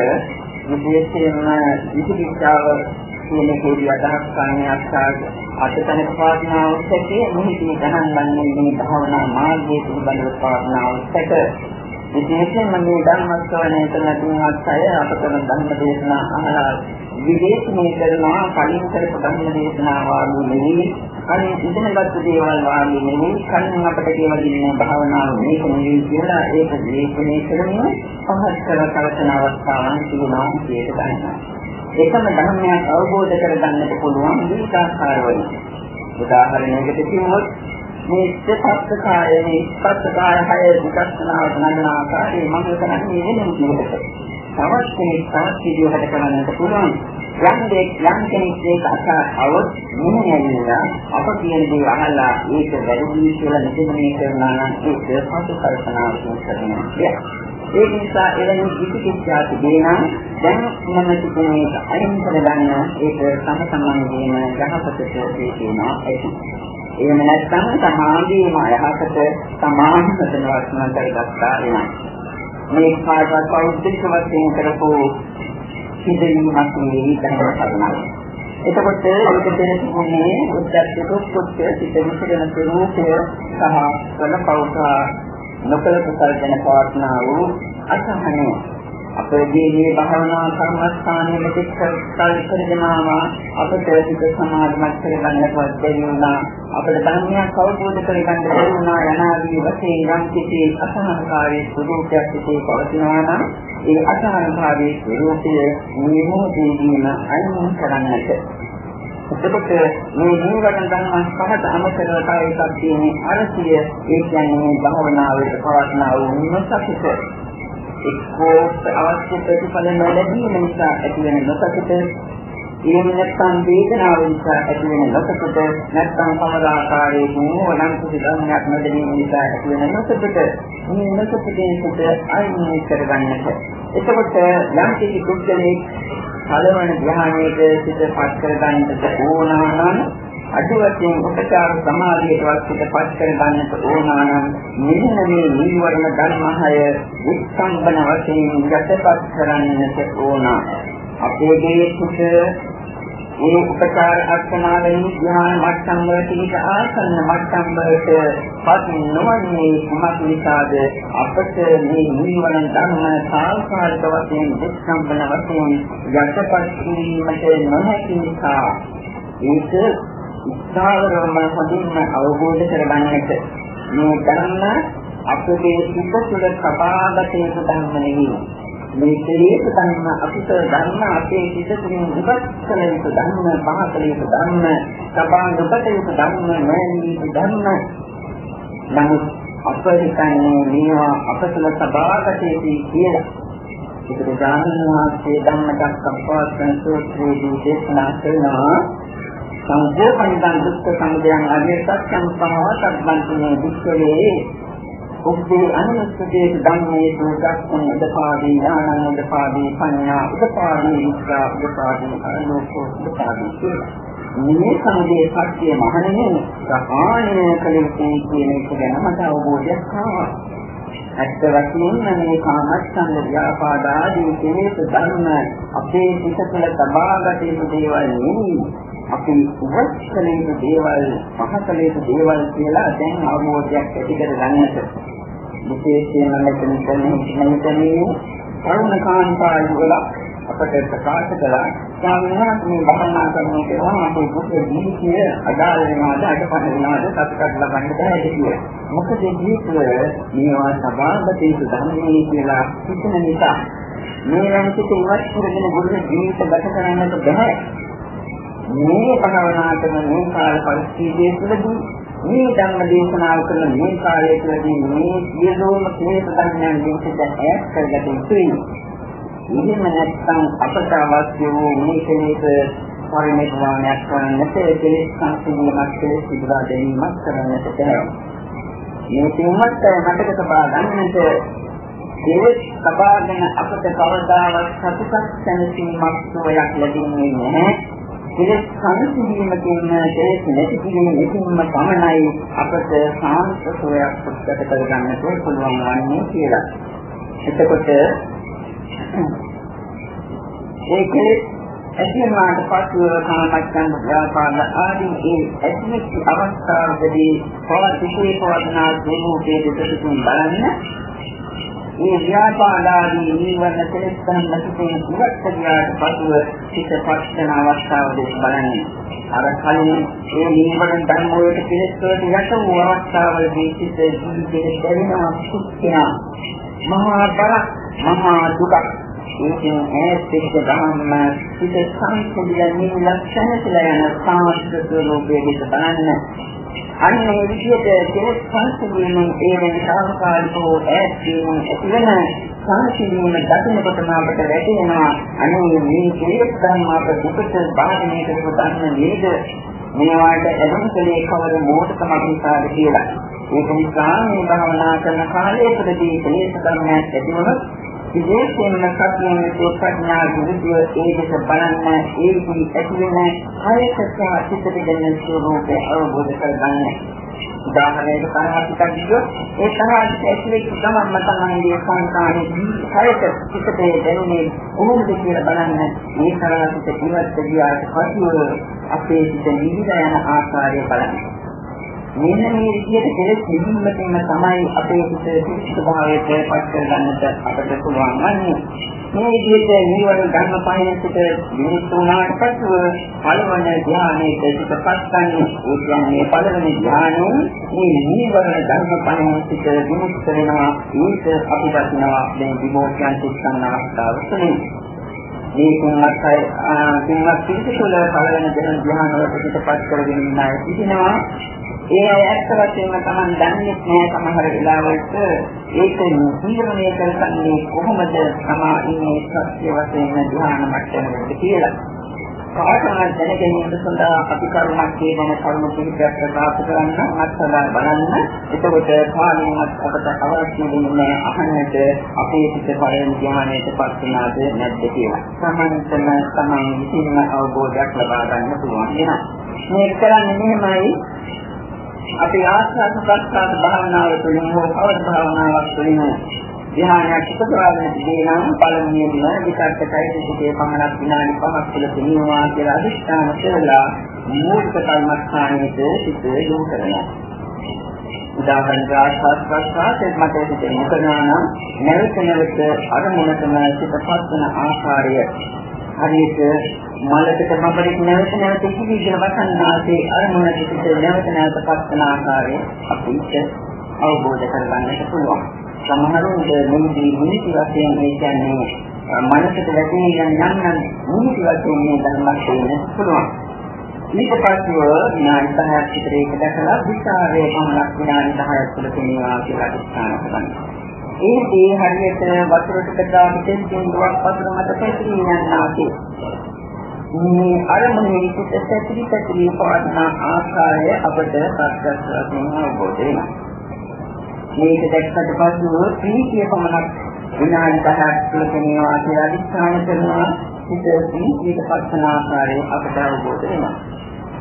විශේෂයෙන්ම විචිකිච්ඡාව කියන කෝඩි අදහස් කාණයක් සාග අතතනක පාඩනාවක් ඇත්තේ මෙහිදී ගණන් ගන්නේ මේ භාවනා මාර්ගයේ පිළිබඳව පාඩනාවක් ඇත. විශේෂයෙන්ම මේ ධර්මස්වණය කරන තුන්වත් අය අපතන ධර්ම දේශනා අහලා විදේශනය කරනවා කලින් කරපු ධර්ම දේශනා වාගේ නෙවෙයි කලින් ඉගෙනගත්තු දේවල් වාගේ නෙවෙයි කලින් අපිට කියලා දෙන්නේ භාවනාව මේක නෙවෙයි කියලා ඒක විදේශනය කරමින් පහත් කර කල්පනා අවස්ථාවන් තිබුණා කියන ගන්නවා. එකම ධර්මයක් අවබෝධ කරගන්නට පුළුවන් විකාශකාර වලින්. උදාහරණයකට කිව්වොත් මේ ස්පර්ශ කාය මේ ස්පර්ශ කාය හය විකල්පනාවට නගන ආකාරයේ මම කරන්නේ වෙන විදිහකට. තවත් කෙනෙක් තවත් විදිහකට කරන්නට පුළුවන්. යම් දෙයක් යම් කෙනෙක් ඒක අසාවොත් මොනවද අප කියන දේ අහලා ඒක වැරදි කියලා නිගමනය කරනවා නම් ඒක පසු කල්පනාවකින් කරන දෙයක්. ඒ නිසා එවැනි විචිකිච්ඡා තිබේනම් දැන් මම තිබුණේ අයින් කරගන්න ඒක තම තමන්ගේම යහපතට හේතුනවා ඒක. එහෙම නැත්නම් සමාධියම යහකට සමාහිතන වස්තුන් කරගත්තා වෙනවා. මේ කාර්යවත් පෞද්ගලික වශයෙන් කරපු සිදුවීමක් නෙවෙයි දැනගන්න කරනවා. එතකොට ඒක දෙන්නේ උද්දච්ච කුච්ච සිත විසිරෙන ස්වરૂපය සහ වන පෞසා නොකල කුසල ජන පවත්නා වූ අසහනය. අපේ මේ භාවනා කර්මස්ථානයේ මෙතෙක් කල් කරගෙනාම අපට සිත සමාධිමත් කරගන්නවත් බැරි වුණා. අපේ ධර්මයක් අවබෝධ කරගන්න බැරි වුණා. යනාදී වශයෙන් යම් කිසි අසහනකාරී ස්වરૂපයක් සිටේ පවතිනවා නම් ඒ අසහනකාරී ස්වરૂපය නිමෝදීන අයින් කරන්නට එතකොට මේ නීවරණ ධර්ම පහට අමතරව තව එකක් තියෙන්නේ අරසිය ඒ කියන්නේ භාවනාවේ පවත්නා වූ නොසකිත එක්කෝ අවශ්‍ය ප්‍රතිඵල නොලැබීම නිසා ඇතිවන නොසතුට එහෙම නැත්නම් වේදනාව නිසා ඇතිවන නොසතුට නැත්නම් සමදාකාරයේ මොනනම් කිසිදන්නක් නොදැනීම නිසා ඇතිවන නොසතුට මේ නොසතුටේ සිට අයින් කරගන්නට. එතකොට යම් කිසි කුද්ධලේ පළවන ධ්‍යානයේ සිට පත් කරගන්නට ඕනනම් අඩු වශයෙන් උපචාර සමාධියටවත් පිටපත් කර ගන්නට ඕනා නම් මෙන්න මේ නිවර්ණ ධර්මහය විස්කම්බන වශයෙන් යටපත් කරන්නට ඕනා. අපේ දේශිත මේ උපචාර අර්ථනාවෙන් ධ්‍යාන මට්ටම් වලට ඊට ආසන්න මට්ටම් වලට පත් නොවන්නේ කුමක් නිසාද අපට මේ නිවන ධර්ම සාංකාරික වශයෙන් විස්කම්බන වශයෙන් යටපත් කිරීමට නොහැකි නිසා ඒක උත්සාහවම හඳුන්වන අවබෝධ කරගන්නට මේ ධර්ම අපේ සිත තුළ සබාගත යුතු ධර්ම නෙවෙයි. මේ ශරීර ධර්ම අපිට ධර්ම අපේ සිත තුළින් ඉවත් කළ යුතු ධර්ම, පහකල යුතු ධර්ම, සබාගත යුතු ධර්ම, නොයනී යුතු ධර්ම. නමුත් අප හිතන්නේ මේවා අප තුළ සබාගත යුතුයි කියලා. ඒකට ගාමිණී වාස්සේ ධම්මචක්කප්පවත්තන සූත්‍රයේදී දේශනා කරනවා සංකෝපනිකං දුක්ඛ සමුදයං අධිසත්‍යං පහවතබ්බන්තුනේ දුක්ඛේ උපදී අනුස්සතේ ධම්මේ සෝදක්ඛං උදපාදී ඥානං උදපාදී පඤ්ඤා උදපාදී විස්සා උදපාදී අනුකෝ උදපාදී මේ සමුදේ සත්‍ය මහණෙනි සහානය කළ යුතුයි කියන එක ගැන මට අවබෝධයක් ආවා. ඇත්ත වශයෙන්ම මේ කාමච්ඡන්ද ව්‍යාපාද ආදී කෙලෙස් ධර්ම අපේ සිත තුළ තබාගත යුතු දේවල් නෙවෙයි. අපි උවස්සලේක දේවල් පහසලේක දේවල් කියලා දැන් අවබෝධයක් ඇති කර ගන්නට විශේෂයෙන්ම මෙතන කියන්නේ මෙතනේ කරුණ කාන්තා යුගල අපට ප්‍රකාශ කළා ස්වාමීන් මේ භවනා කරන කෙනා අපේ පුතේ ජීවිතය අදාළ වෙනවාද අඩපණ වෙනවාද සතුටක් ලබන්න බැහැ කියලා. මොකද ජීවිතය මේවා සබාගත යුතු ධර්මයේ කියලා හිතන නිසා මේ වෙනසිට ඉවත් කරගෙන ගුරු ජීවිත ගත කරන්නට බැහැ. මේ භාවනා කරන මේ කාල පරිච්ඡේදයේ තුළදී මේ ධර්ම දේශනාව කරන මේ කාලය තුළදී මේ සියලුම ක්ලේශ ධර්මයන් දෙකට ඈත් කරගත යුතුයි. එහෙම නැත්නම් අපට අවශ්‍ය වූ මේ කෙලෙස් පරිණිරවාණයක් කරන්නට කෙලෙස් සංසිඳීමක් කෙලෙස් සිදුවා ගැනීමක් කරන්නට බැහැ. මේ තුමත් මතක තබා ගන්නට කෙලෙස් තබාගෙන අපට කවදාවත් සතුටක් සැනසීමක් සෝයක් ලැබෙන්නේ නැහැ. කෙලෙස් සංසිඳීමකින් කෙලෙස් නැති කිරීමකින්ම පමණයි අපට සාන්ත සෝයක් ප්‍රකට කරගන්නට පුළුවන් වන්නේ කියලා. එතකොට ඒ කෙලෙස් ඇතිවනාට පසුව කාමච්ඡන්ද ව්‍යාපාද ආදී ඒ ඇතිවෙච්ච අවස්ථාවකදී පවත් විශේෂ පවත්නා ස්වરૂපයේ දෙකකින් බලන්න මේ ව්‍යාපාදාදී නීවරණ කෙලෙස් ගන්න නැතිකේ ඉවත් ගියාට පසුව සිත පස්සන අවස්ථාව දෙක බලන්නේ. අර කලින් ඒ නීවරණ ධර්ම වලට කෙලෙස් වලට යට වූ අවස්ථාවලදී සිත ජීවිතේ දැනෙනවා සුඛ්‍යා. මහා බර මහා දුක ඒකෙන් ඈත් එක්ක ගහන්න සිත සංසිඳන්නේ ලක්ෂණ කියලා යන සාස්ත්‍ර ස්වરૂපයේ දෙක බලන්න අන්න ඒ විදිහට කෙලෙස් සංසිඳීමෙන් ඒ වෙන සාහකාලිකව ඈත් වීම ඇතිවන සංසිඳීම දකිනකොටම අපට වැටෙනවා අනේ මේ කෙලෙස් ධර්ම අප දුකට බාධනය කරපු ධර්ම නේද? මේවාට එළඹෙන්නේ කවර මොහොතකම නිසාද කියලා. ඒක නිසා මේ භාවනා කරන කාලයකදී කෙලෙස් ධර්මයක් ඇතිවන විශේෂයෙන්ම සත්‍යයේ ප්‍රඥා විද්‍ය ඒ දෙස බලන්න ඒකී ඇති වෙන කායක සහ චිත්ත දෙන්න ස්වરૂපය අවබෝධ කරගන්න. උදාහරණයකට තරහක් කිව්වොත් ඒ තරහට ඇතුලේ ගමන්ම තමයි සංකාරයේ හයක පිටේ දැනුනේ කොහොමද කියලා බලන්න මේ තරහට ඉවත් ගියාට පසුව අපේ සිත නිවිද යන ආකාරය බලන්න. මෙන්න මේ විදිහට කෙලෙස් නිවීමකින්ම තමයි අපේ සිත පිරිසිදු භාවයට පත් කරගන්නට අපිට පුළුවන් වන්නේ. මේ විදිහට නිවන ධර්ම පහෙන් සිට විමුක්ත වුණාට පසුව පළවන ධ්‍යානයේ සිටපත් ගන්න. ඒ කියන්නේ පළවෙනි ධ්‍යානයේ මේ නිවන ධර්ම පහෙන් සිට විමුක්ත වෙනවා. ඒක අපි දකිනවා මේ විමෝචන සිස්සන අවස්ථාව තුළින්. මේ තුන්වත් අය තුන්වත් පිළිතුර පළවෙනි ධ්‍යාන වලට පිටපත් කරගෙන ඉන්න අය සිටිනවා. ඒ අය ඇත්ත වශයෙන්ම Taman දන්නේ නැහැ සමහර වෙලාවට ඒක නිර්ණය කරගන්නේ කොහොමද තමා ඉන්නේ සත්‍ය වශයෙන් ධ්‍යාන මට්ටමකට කියලා. කාටවත් දැනගැනීම සඳහා අපි කරුණක් කියන කරුණු පිළිපැත් ප්‍රකාශ කරන්න අත්සලා බලන්න. එතකොට කාලෙවත් අපට අවශ්‍ය වෙන්නේ අහන්නට අපේ සිත පරණ ධ්‍යානයට පත් වෙනාද නැද්ද කියලා. සමන්තම තමයි විසින්ම අවබෝධයක් ලබා ගන්න පුළුවන් වෙනවා. මේක කරන්නේ මෙහෙමයි අපි ආස්වාද ප්‍රස්තාව භාවනාව තුළින් හෝ කවර භාවනාවක් තුළින් ධ්‍යානයක් උපදවාගෙන තියෙනවා පළමුවෙන්ම විකල්පකයි සිටේ පමණක් විනාඩි 5ක් තුළ තියෙනවා කියලා අදිස්ථාන කරලා මූලික කර්මස්ථානයේ සිට යොමු කරනවා. උදාහරණයක් ආස්වාද ප්‍රස්තාවයේ මත සිට යොමු කරනවා නම් නැවත නැවත අරමුණටම සිටපත් වන ආකාරය හරියට මලකට මබරෙක් නැවත නැවත කිවිගෙන වසන්නාසේ අරමුණ පිට නැවත නැවත පස්සන ආකාරය අපිට අවබෝධ කරගන්නට පුළුවන්. සමහරුන්ට මුලදී මුලික වශයෙන් ඒ කියන්නේ මනසට වැටෙන යම් යම් මුලික වශයෙන් මේ ධර්මයක් වෙන්න පුළුවන්. ඊට පස්ව විනාඩි 10ක් විතර ඒක දැකලා විචාරයේ පමණක් විනාඩි 10ක් තුළ තියෙනවා කියලා අධිෂ්ඨාන කරගන්නවා. ඒකේ හරියට වතුරට දාපු තෙල් බිඳුවක් වතුර මත පැතිරී යනවා මේ අරමුණේ සිට පැතිරි පැතිරි පවත්න ආකාරය අපට සත්‍යස් වශයෙන් අවබෝධ වෙනවා. මේක දැක්කට පසු ප්‍රීතිය පමණක් විනාඩි 10ක් තුළ කෙනවා කියලා අධිෂ්ඨාන කරනවා. සිත ප්‍රීතියට පස්සන ආකාරය අපට අවබෝධ වෙනවා.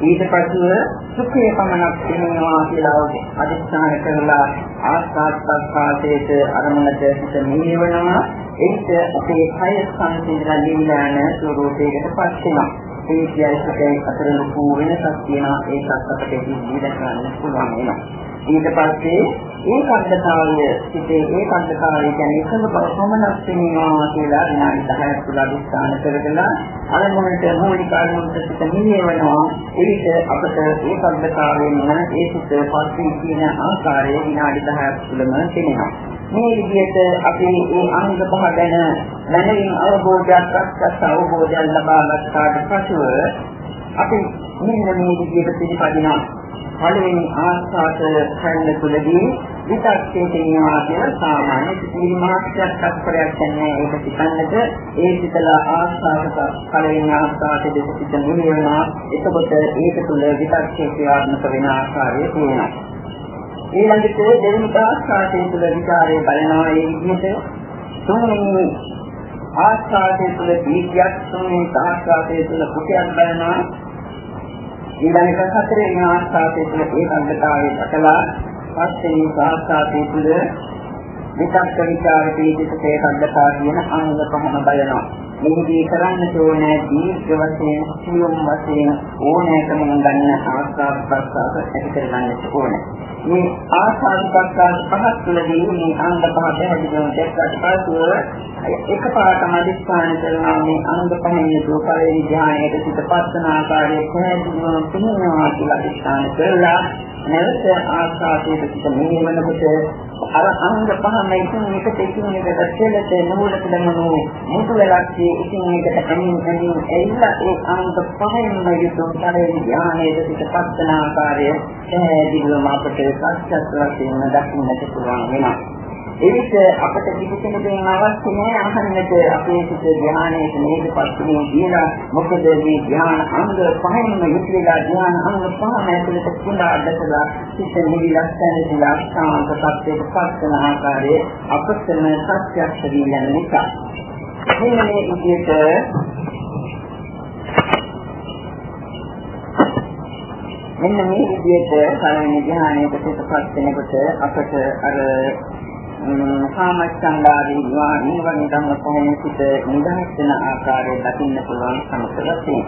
ඊට පස්ව සුඛය පමණක් වෙනවා කියලා අධිෂ්ඨාන කරලා ආස්වාද ප්‍රසආසයට අරමුණට සිත මෙහෙවනවා ඒක අපේ කය සංසිඳලා ලින්නාන ස්වરૂපයකට පත් වෙනවා. ඒ කියයිසකේ අතර ලොකු වෙනසක් තියෙනවා. ඒකත් අපිට ඉදිරියට ගන්න පුළුවන් වෙනවා. ඊට පස්සේ ඒ කණ්ඩතාවය සිටේ ඒ කණ්ඩතාවය කියන්නේ එකම බව පමණක් වෙනවා කියලා විනාඩි 10ක් තුල අධිස්ථාන කරගෙන අරමුණට මූලික අරමුණට සිට නිවෙනවා ඒකට අපට ඒ කණ්ඩතාවයෙන් ඒ සිට පස්සේ කියන ආකාරය විනාඩි 10ක් තුලම තේනවා මේ විදිහට අපි මේ අංග පහ ගැන දැනීම අවබෝධයක් ප්‍රත්‍යක්ෂ අවබෝධයක් ලබා ගන්නට පසුව අපි මෙන්න මේ විදිහට පිළිපදිනවා. පළවෙනි ආස්වාද කරන තුලදී විතක්කේ තියෙනවා කියලා සාමාන්‍ය කිසි මාත්‍රයක් තත්පරයක් නැහැ. ඒක සිතන්නට ඒ සිතලා ආස්වාදක පළවෙනි ආස්වාදයේ දෙක සිත නිවෙනවා එතකොට ඒක තුල විතක්කේ ක්‍රියාත්මක වෙන ආකාරය තියෙනවා. ඊළඟට දෙවෙනි ආස්වාදයේ තුල විචාරය බලනවා. ඒ විදිහට තුන්වෙනි ආස්වාදයේ තුල දීර්ඝයක් තුන්වෙනි ආස්වාදයේ තුල කුටයක් බලනවා. ඊළඟට හතරේ ආස්වාදයේ තුල ඒ සංගතාවයේ දකලා පස්වෙනි ආස්වාදයේ තුල විචක්ක විචාර පීඩිතේ සංගතා කියන අංග පහම බලනවා. මෙහිදී කරන්න ඕනේ දීර්ඝ වශයෙන් සියුම් වශයෙන් ඕනෑකම ගන්න ආස්වාද ප්‍රසආස ඇති කරගන්න ඕනේ. මේ ආස්වාද ප්‍රසආස පහක් තුළදී මේ අංග පහ පැහැදිලිව දැක්කට පසුව එකපාරටම අධිස්ථාන කරනවා මේ අංග පහෙන් යුතු පළවෙනි ධ්‍යානයේ සිට පස්සන ආකාරයේ පැහැදිලිව පෙනෙනවා කියලා අධිස්ථාන කරලා නැවත ආස්වාදයේ සිට මේ වෙනකොට අර අංග පහම එකින් එකට එකින් එකට දෙලට නූලට දමනු මුතු වෙලක් එකින් එකට අනින් අනින් එල්ලා ඒ අංග පහෙන්ම යුතු පළවෙනි ධ්‍යානයේ සිට පස්සන ආකාරය පැහැදිලිවම අපට සත්‍යත් වශයෙන්ම දක්නට පුළුවන් වෙනවා. එවිට අපට කිසිම දෙයක් අවශ්‍ය නැහැ. අහන්නට අපේ සිත ධ්‍යානයේ නේද පස්සේ කියලා මොකද මේ ධ්‍යාන අංග පහෙන්ම යුතුයලා ධ්‍යාන අංග පහම ඇතුළත කුණා දැකලා සිත නිවිලස්සන දිලා සාන්ත සත්‍යයට පස්සන ආකාරයේ අපතන සත්‍යක්ෂ වී යන නිසා. මෙන්න මේ විදිහට මෙන්න මේ විදිහට පළවෙනි ධ්‍යානයේ පිටපත් වෙනකොට අපට අර කාමච්ඡන්දාදී නිවන ධම්ම කොහොමද සිට නිදහස් වෙන ආකාරය දකින්න පුළුවන් සමතලයෙන්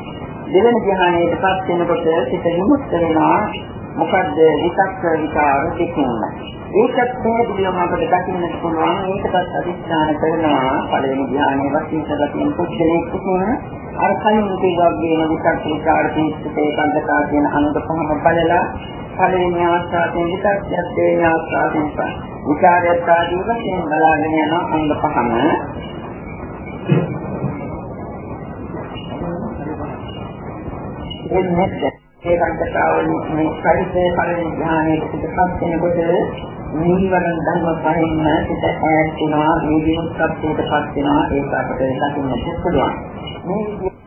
දෙවෙනි ධ්‍යානයේ පත් වෙනකොට සිට විමුක්ත වෙනවා. මොකද්ද? විතක්ක විචාර දෙකින්ම. ඒකත් පැහැදිලිවම අපිට දකින්නට පුළුවන්? ඒකත් අධිෂ්ඨාන කරනවා. පළවෙනි ධ්‍යානයේ වශයෙන් කරගෙන පුද්ගලයෙක් විසින් අර කලින් කියවගේම විතක්ක විචාර තීස්තේ කන්දකා කියන අංග පහම බලලා පළවෙනි අවස්ථාවේ විතක්ක දෙවෙනි අවස්ථාවෙන් පහ විචාරයත් ආදී වශයෙන් බලාගෙන යන අංග පහම එන්නේ ඒ කන්දකාවලින් මේ පරිසේ පළවෙනි ඥානයේ පිටපත් වෙනකොට නීවරණ ධර්ම පහෙන්න පිට ඈත් වෙනවා මේ විමුක්තියටපත් වෙනවා ඒක අපිට දකින්නට පුළුවන්. මේ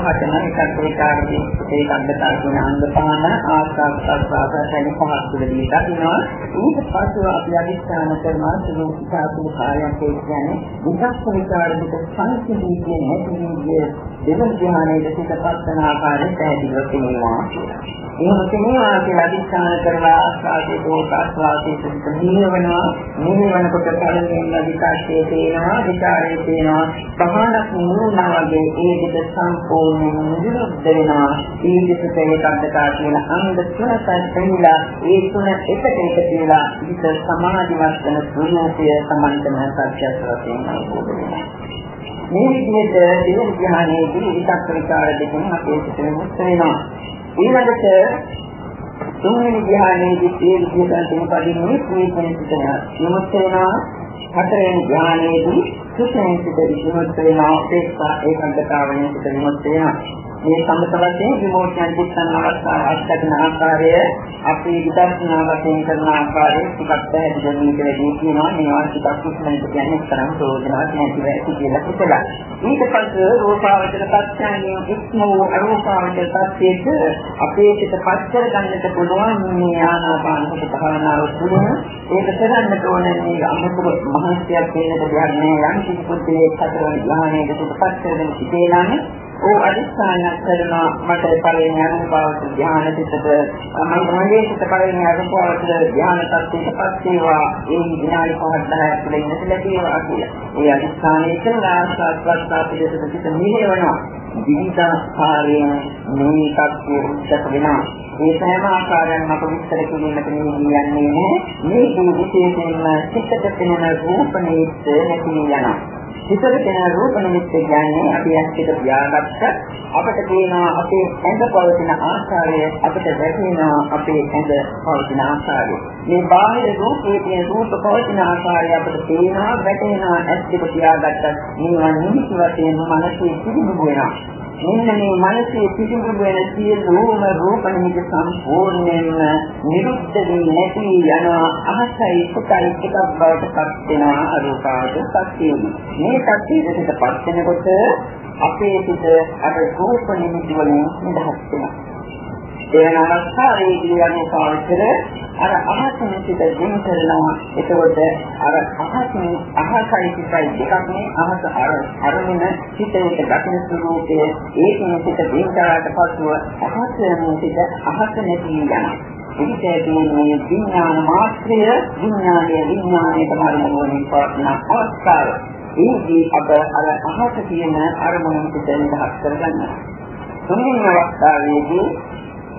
පහතන එකක් විකාරදී ඒ කන්දකාර කියන අංග පහන ආස්වාද ප්‍රසආස කියන පහක් තුළදී දකිනවා ඊට පස්ව අපි අධිෂ්ඨාන කරනවා සුළුසාසු කාර්යයන් කියන්නේ විචක්ෂ විචාර දෙක සංසිඳී කියන හැටි දෙවන ධ්‍යානයේ පිටපත් කරන ආකාරය පැහැදිලිව පෙනෙනවා එහෙම කෙනෙකුවා කියලා අධිෂ්ඨාන කරලා ආස්වාදයේ දෝෂ ආස්වාදයේ සිට නිවනවා නිවනකොට පළවෙනිම විකාශයේ තේනවා විචාරයේ තේනවා පහනක් නුනා වගේ ඒ දෙක සම්පූර්ණයෙන් නිරුද්ධ වෙනවා ඒ දෙකට ඒකද්දකා කියන අංග තුනක් පැමිණලා ඒ තුන එකට එකතු වෙලා විත සමාධිමත් වෙන ස්වરૂපය සම්බන්ධන සත්‍යස් වශයෙන් අවබෝධ වෙනවා මේ විදිහට දෙවන ධ්‍යානයේදී විතක් විචාර දෙකෙන් අපේ සිතේ මුක්ත වෙනවා. ඊළඟට තුන්වෙනි ධ්‍යානයේදී ඒ විදිහට තුන්පදින් මේ ප්‍රේතන විමුක්ත වෙනවා. හතරවෙනි ධ්‍යානයේදී සුඛයෙන් සිට විමුක්ත වෙනවා. ඒකා ඒකාන්තතාවයෙන් සිට විමුක්ත වෙනවා. මේ සම්මත වශයෙන් විමෝචන චිත්තන අවස්ථාව අත්දකින ආකාරය අපේ විදර්ශනා වශයෙන් කරන ආකාරය ටිකක් පැහැදිලි වෙන්නේ කියනවා මේවා ටිකක් උත්සාහයෙන් කියන්නේ තරම් ප්‍රයෝජනවත් නැතිව ඇති කියලා හිතලා. ඊට පස්සේ රූපාවචර තත්ත්වයන් ඉක්මෝ අරූපාවචර තත්ත්වයට අපේ සිත පස්තර ගන්නට පුළුවන් මේ ආනාපාන සති භාවනාව තුළ ඒක කරන්නට ඕනේ මේ අමුතු මහන්සියක් වෙනට දෙයක් නෑ. යම් කිසි පුද්ගලයෙක් හතරවන ඥානයකට පස්තර වෙන සිටේ නම් ඕ අදිස්ථානයක් කරනවා මට පළවෙනි අනුභවත ධ්‍යාන පිටත මම මගේ සිත පළවෙනි අනුභවත ධ්‍යාන තත්ත්වයටපත් වේවා ඒ විනාඩි 5 10ක් තුළ ඉන්නට ලැබේවා කියලා. ඒ අදිස්ථානයේ කරලා ආස්වාදවත් අපිට සිත නිහෙවනවා. විවිධාකාරයෙන් මේ තත්ත්වය උද්දක වෙනවා. ඒ සෑම ආකාරයෙන්ම අප විස්තර කිරීමට මේ කියන්නේ මේ විශේෂයෙන්ම සිතට පෙනෙන රූපණීත් නැති යනවා. හිතට දෙන රූප නිමිත්ත කියන්නේ අපි ඇත්තට පියාගත්ත අපිට තියෙනවා අපේ ඇඟ පවතින ආකාරය අපිට වැටෙනවා අපේ ඇඟ පවතින ආකාරය. මේ බාහිර රූපේ තියෙන රූප පවතින ආකාරය අපිට පේනවා වැටෙනවා ඇත්තට පියාගත්ත. මේවා නිමිති වශයෙන් මනසේ පිළිබිඹු වෙනවා. මෙන්න මේ මනසේ පිටින් වෙන සියලුම රූප නිමිති සම්පූර්ණයෙන්ම නිරුද්ධ වී නැති යනවා අහසයි පුතයි එකක් බවට පත් වෙනවා අරූපාවට පත් වෙනවා මේ සත්‍යයට පත් වෙනකොට අපේ පිට අර රූප නිමිති වලින් නිදහස් වෙනවා. එවන අවස්ථාවේදී යන්නේ පාවිච්චර අර අහසින් සිට දින කරනවා එතකොට අර අහසින් අහසයි සිටයි දෙකක් නේ අහස අර අරමුණ සිටේට දකින ස්වરૂපයේ ඒකෙන් සිට දින කරාට පසුව අහසෙන් සිට අහස නැති යනවා විශේෂයෙන්ම විඥාන මාත්‍රය විඥානයේ විඥානයේ තමයි මොනින් පවත්න අවස්ථාව. ඒදී අප අර අහස තියෙන අරමුණ පිට නිදහස් කරගන්නවා. තුන්වෙනි අවස්ථාවේදී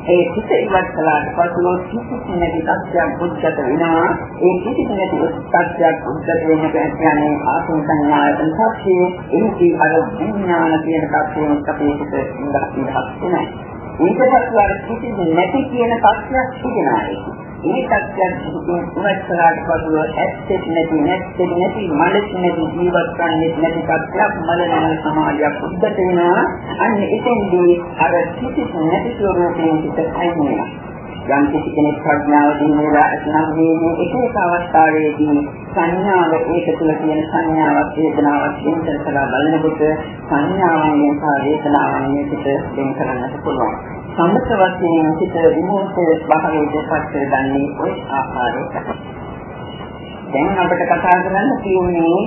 ඒ කිසි ඉවත් කළාට පසු කිසි නැති තත්ත්වයක් බුද්ධත වෙනවා. ඒ කිසි නැති තත්ත්වයක් බුද්ධත වෙන කියන්නේ ආසන සංඥායතන සත්‍යය එනිදී අර විඥාන කියන තත්ත්වයෙන් අපේ පිට ඉඳලා ඉඳහස් වෙනවා ඊට පස්සේ අර කිසි නැති කියන තත්ත්වයක් තිබෙනවා මේ තත්ත්වයන් දුකින් උනත් කරාට පසුව ඇත්තෙත් නැති නැත්තෙත් නැති මනස නැති ජීවත් වන්නේ නැති තත්ත්වයක් මලන සමාජයක් උද්දට වෙනවා අන්න එතෙන්දී අර කිසි නැති ස්වરૂපයෙන් පිට අයින් වෙනවා යම් කිසි කෙනෙක් ප්‍රඥාව දිනවලා අසනම් මේ එක එක අවස්ථාවේදී සංඥාව ඒක තුළ තියෙන සංඥාවක් වේදනාවක් වෙනසලා බලනකොට සංඥාවන් සහ වේදනාවන් මේකට දෙන්න කරන්නට පුළුවන්. සම්මත වශයෙන් සිට විමුක්තිය භාවයේ පත් කරගන්නේ ওই ආකාරයට. දැන් අපිට කතා කරන්න තියෙන්නේ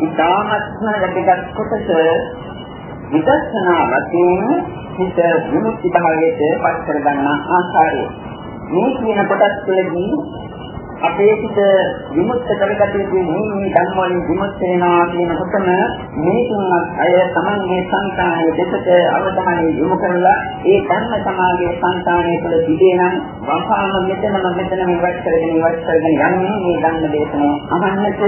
ඉතාමත්ම වැදගත් කොටස විදර්ශනා වශයෙන් හිත විමුක්ති භාවයට පත් කරගන්න ආකාරය. මේ කියන කොටස් තුළදී අපේ සිත විමුක්ත කරගත යුතු මේ ධර්ම වලින් විමුක්ත වෙනවා කියනකොටම මේ තුනක් අය තමන්ගේ සංකාණය දෙකට අවධානය යොමු කරලා ඒ ධර්ම සමාගයේ සංකාණය තුළ තිබේ නම් වහාම මෙතනම මෙතනම ඉවත් කරගෙන ඉවත් කරගෙන යන්නේ මේ ධර්ම දේශනාව අහන්නට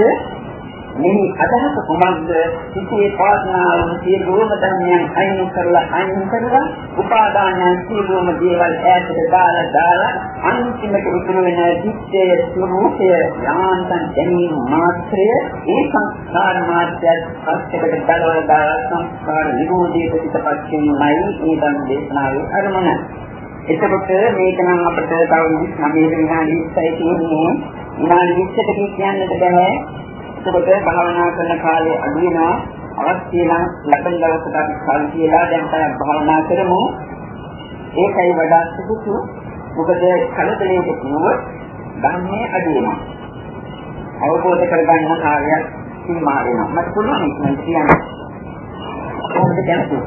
මේ අදහස කුමක්ද? සිටේ පාස්නාව සියලුම ධර්මයන් අයින් කරලා අයින් කරලා උපාදානයන් සියලුම දේවල් ඈතට දාලා දාලා අන්තිමට උතුරු වෙන දිත්තේ ස්වરૂපය යාන්තම් දැනීම මාත්‍රය ඒ සංස්කාර මාත්‍යත් පස්සෙකට දලවල දාලා සංස්කාර නිරෝධයේ පිටපත් කිරීමයි මේ ධර්ම දේශනාවේ අරමුණ. එතකොට මේක නම් අපිට තව 29 විනාඩි 20යි තියෙන්නේ. විනාඩි 20කට කියන්නට බෑ. එතකොට භාවනා කරන කාලය අඩු වෙනවා. අවශ්‍ය නම් ලබන දවසට අපි කල් කියලා දැන් තමයි භාවනා කරමු. ඒකයි වඩා සුදුසු. මොකද කලතලයේ කිව්වොත් ධර්මයේ අඩු වෙනවා. අවබෝධ කරගන්න කාර්යයක් සීමා වෙනවා. මට පුළුවන් ඉක්මනට කියන්න. කොහොමද කියන්නේ?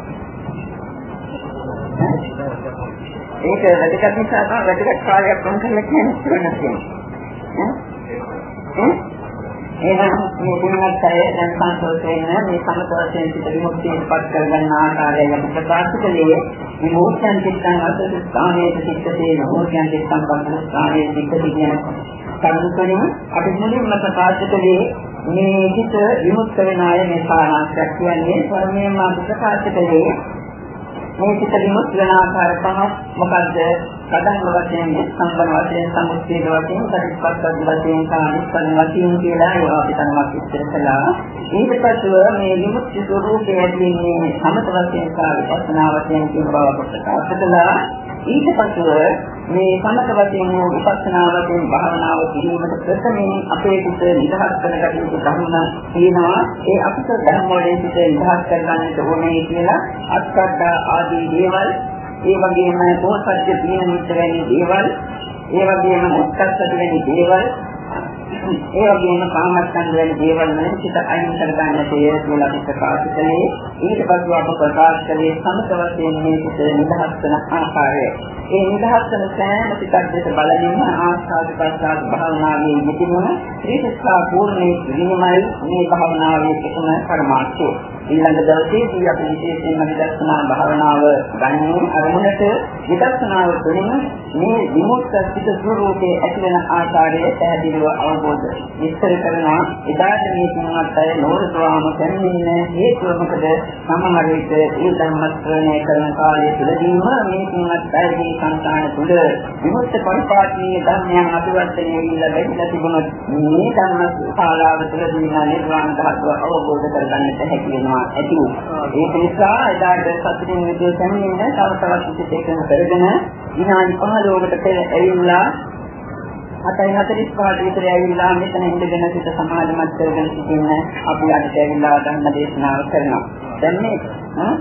ඒක වැඩකට නිසා තමයි වැඩකට කාර්යයක් වුණ කරලා කියන්නේ. එහෙනම් මේ ගුණවත් අය දැන් සන්තෝෂ වෙන මේ සමත වශයෙන් සිට විමුක්තියපත් කරගන්න ආකාරය අපි ප්‍රකාශ කළේ මේ මොහොතෙන් චිත්තං අසස ස්ථානයේ චිත්තේ මොහොතෙන් චිත්තං පස්ස ස්ථානයේ චිත්තේ කියන කරුණුකලින් අපි මුලින්ම ප්‍රකාශ කළේ මේ චිත්ත විමුක්ත වෙන අය මේ සාරාංශයක් කියන්නේ ධර්මයෙන්ම අපි ප්‍රකාශ කළේ මේ චිත්ත විමුක්ත වෙන ආකාර පහක් මොකද්ද? කඩන් වශයෙන්, සම්බන් වශයෙන්, සමුච්ඡේද වශයෙන්, පරිපස්සද්ද වශයෙන්, කානිස්පන් වශයෙන් කියලා ඒවා අපි තමයි විස්තර කළා. ඊට පස්ව මේ විමුක්ති ස්වરૂපය ඇතිවෙන්නේ සමත වශයෙන් සහ විපස්සනා වශයෙන් කියන බව ප්‍රකාශ කළා. ඊට පස්ව මේ සමත වශයෙන් හෝ විපස්සනා වශයෙන් භාවනාව කිරීමට ප්‍රථමයෙන් අපේ කුත නිදහස් කරගන්න යුතු ධර්ම තියෙනවා. ඒ අපිට ධර්ම වලින් සිට නිදහස් කරගන්නට ඕනේ කියලා අත්කඩ ආදී දේවල් ඒ වගේම පොහොසත්ය තියෙන මිත්‍ර වැනි දේවල් ඒ වගේම මුක්කස්සද වැනි දේවල් ඒ වගේම කාමස්කන්ධ වැනි දේවල් වලින් සිත අයින් කර ගන්න තේ කියලා අපි ප්‍රකාශ කළේ ඊට පස්ව අප ප්‍රකාශ කළේ සමත වශයෙන් මේ සිත නිදහස් වෙන ආකාරය. ඒ නිදහස් වෙන සෑම සිතක් දෙස බලමින් ආස්වාද ප්‍රසආද භාවනාවේ යෙදෙන ත්‍රිසත්තා පූර්ණේ විනිමයි මේ භාවනාවේ එකම පරමාර්ථය. ඊළඟ දවසේදී අපි විශේෂයෙන්ම විදර්ශනා භාවනාව ගන්නේ අරමුණට විදර්ශනාව තුළින් මේ විමුක්ත සිත ස්වરૂපයේ ඇතිවන ආකාරය පැහැදිලිව අවබෝධ විස්තර කරනවා. එදාට මේ තුන්වත් අය නෝරතුවාම කැන්නේ හේතුව මොකද? සමහර විට ඒ ධර්ම ශ්‍රවණය කරන කාලය තුළදීම මේ තුන්වත් අයගේ සංකාන තුළ විමුක්ත පරිපාලනීය ධර්මයන් අභිවර්ධනය වීලා ලැබිලා තිබුණොත් මේ ධර්ම ශාලාව තුළදී නිර්වාණ ධාතුව අවබෝධ කරගන්නට හැකි වෙනවා. ඇති. ඒක නිසා එදාට සතුටින් විදිහට සම්මින්න තව තවත් විශේෂයෙන් කරගෙන විනාඩි 15කට පෙර ඇවිල්ලා 7:45 විතර ඇවිල්ලා මෙතන ඉඳගෙන සිට සමාධිමත් කරගෙන සිටින්න අපි අදට ඇවිල්ලා ධර්ම දේශනාව කරනවා. දැන් මේ ආ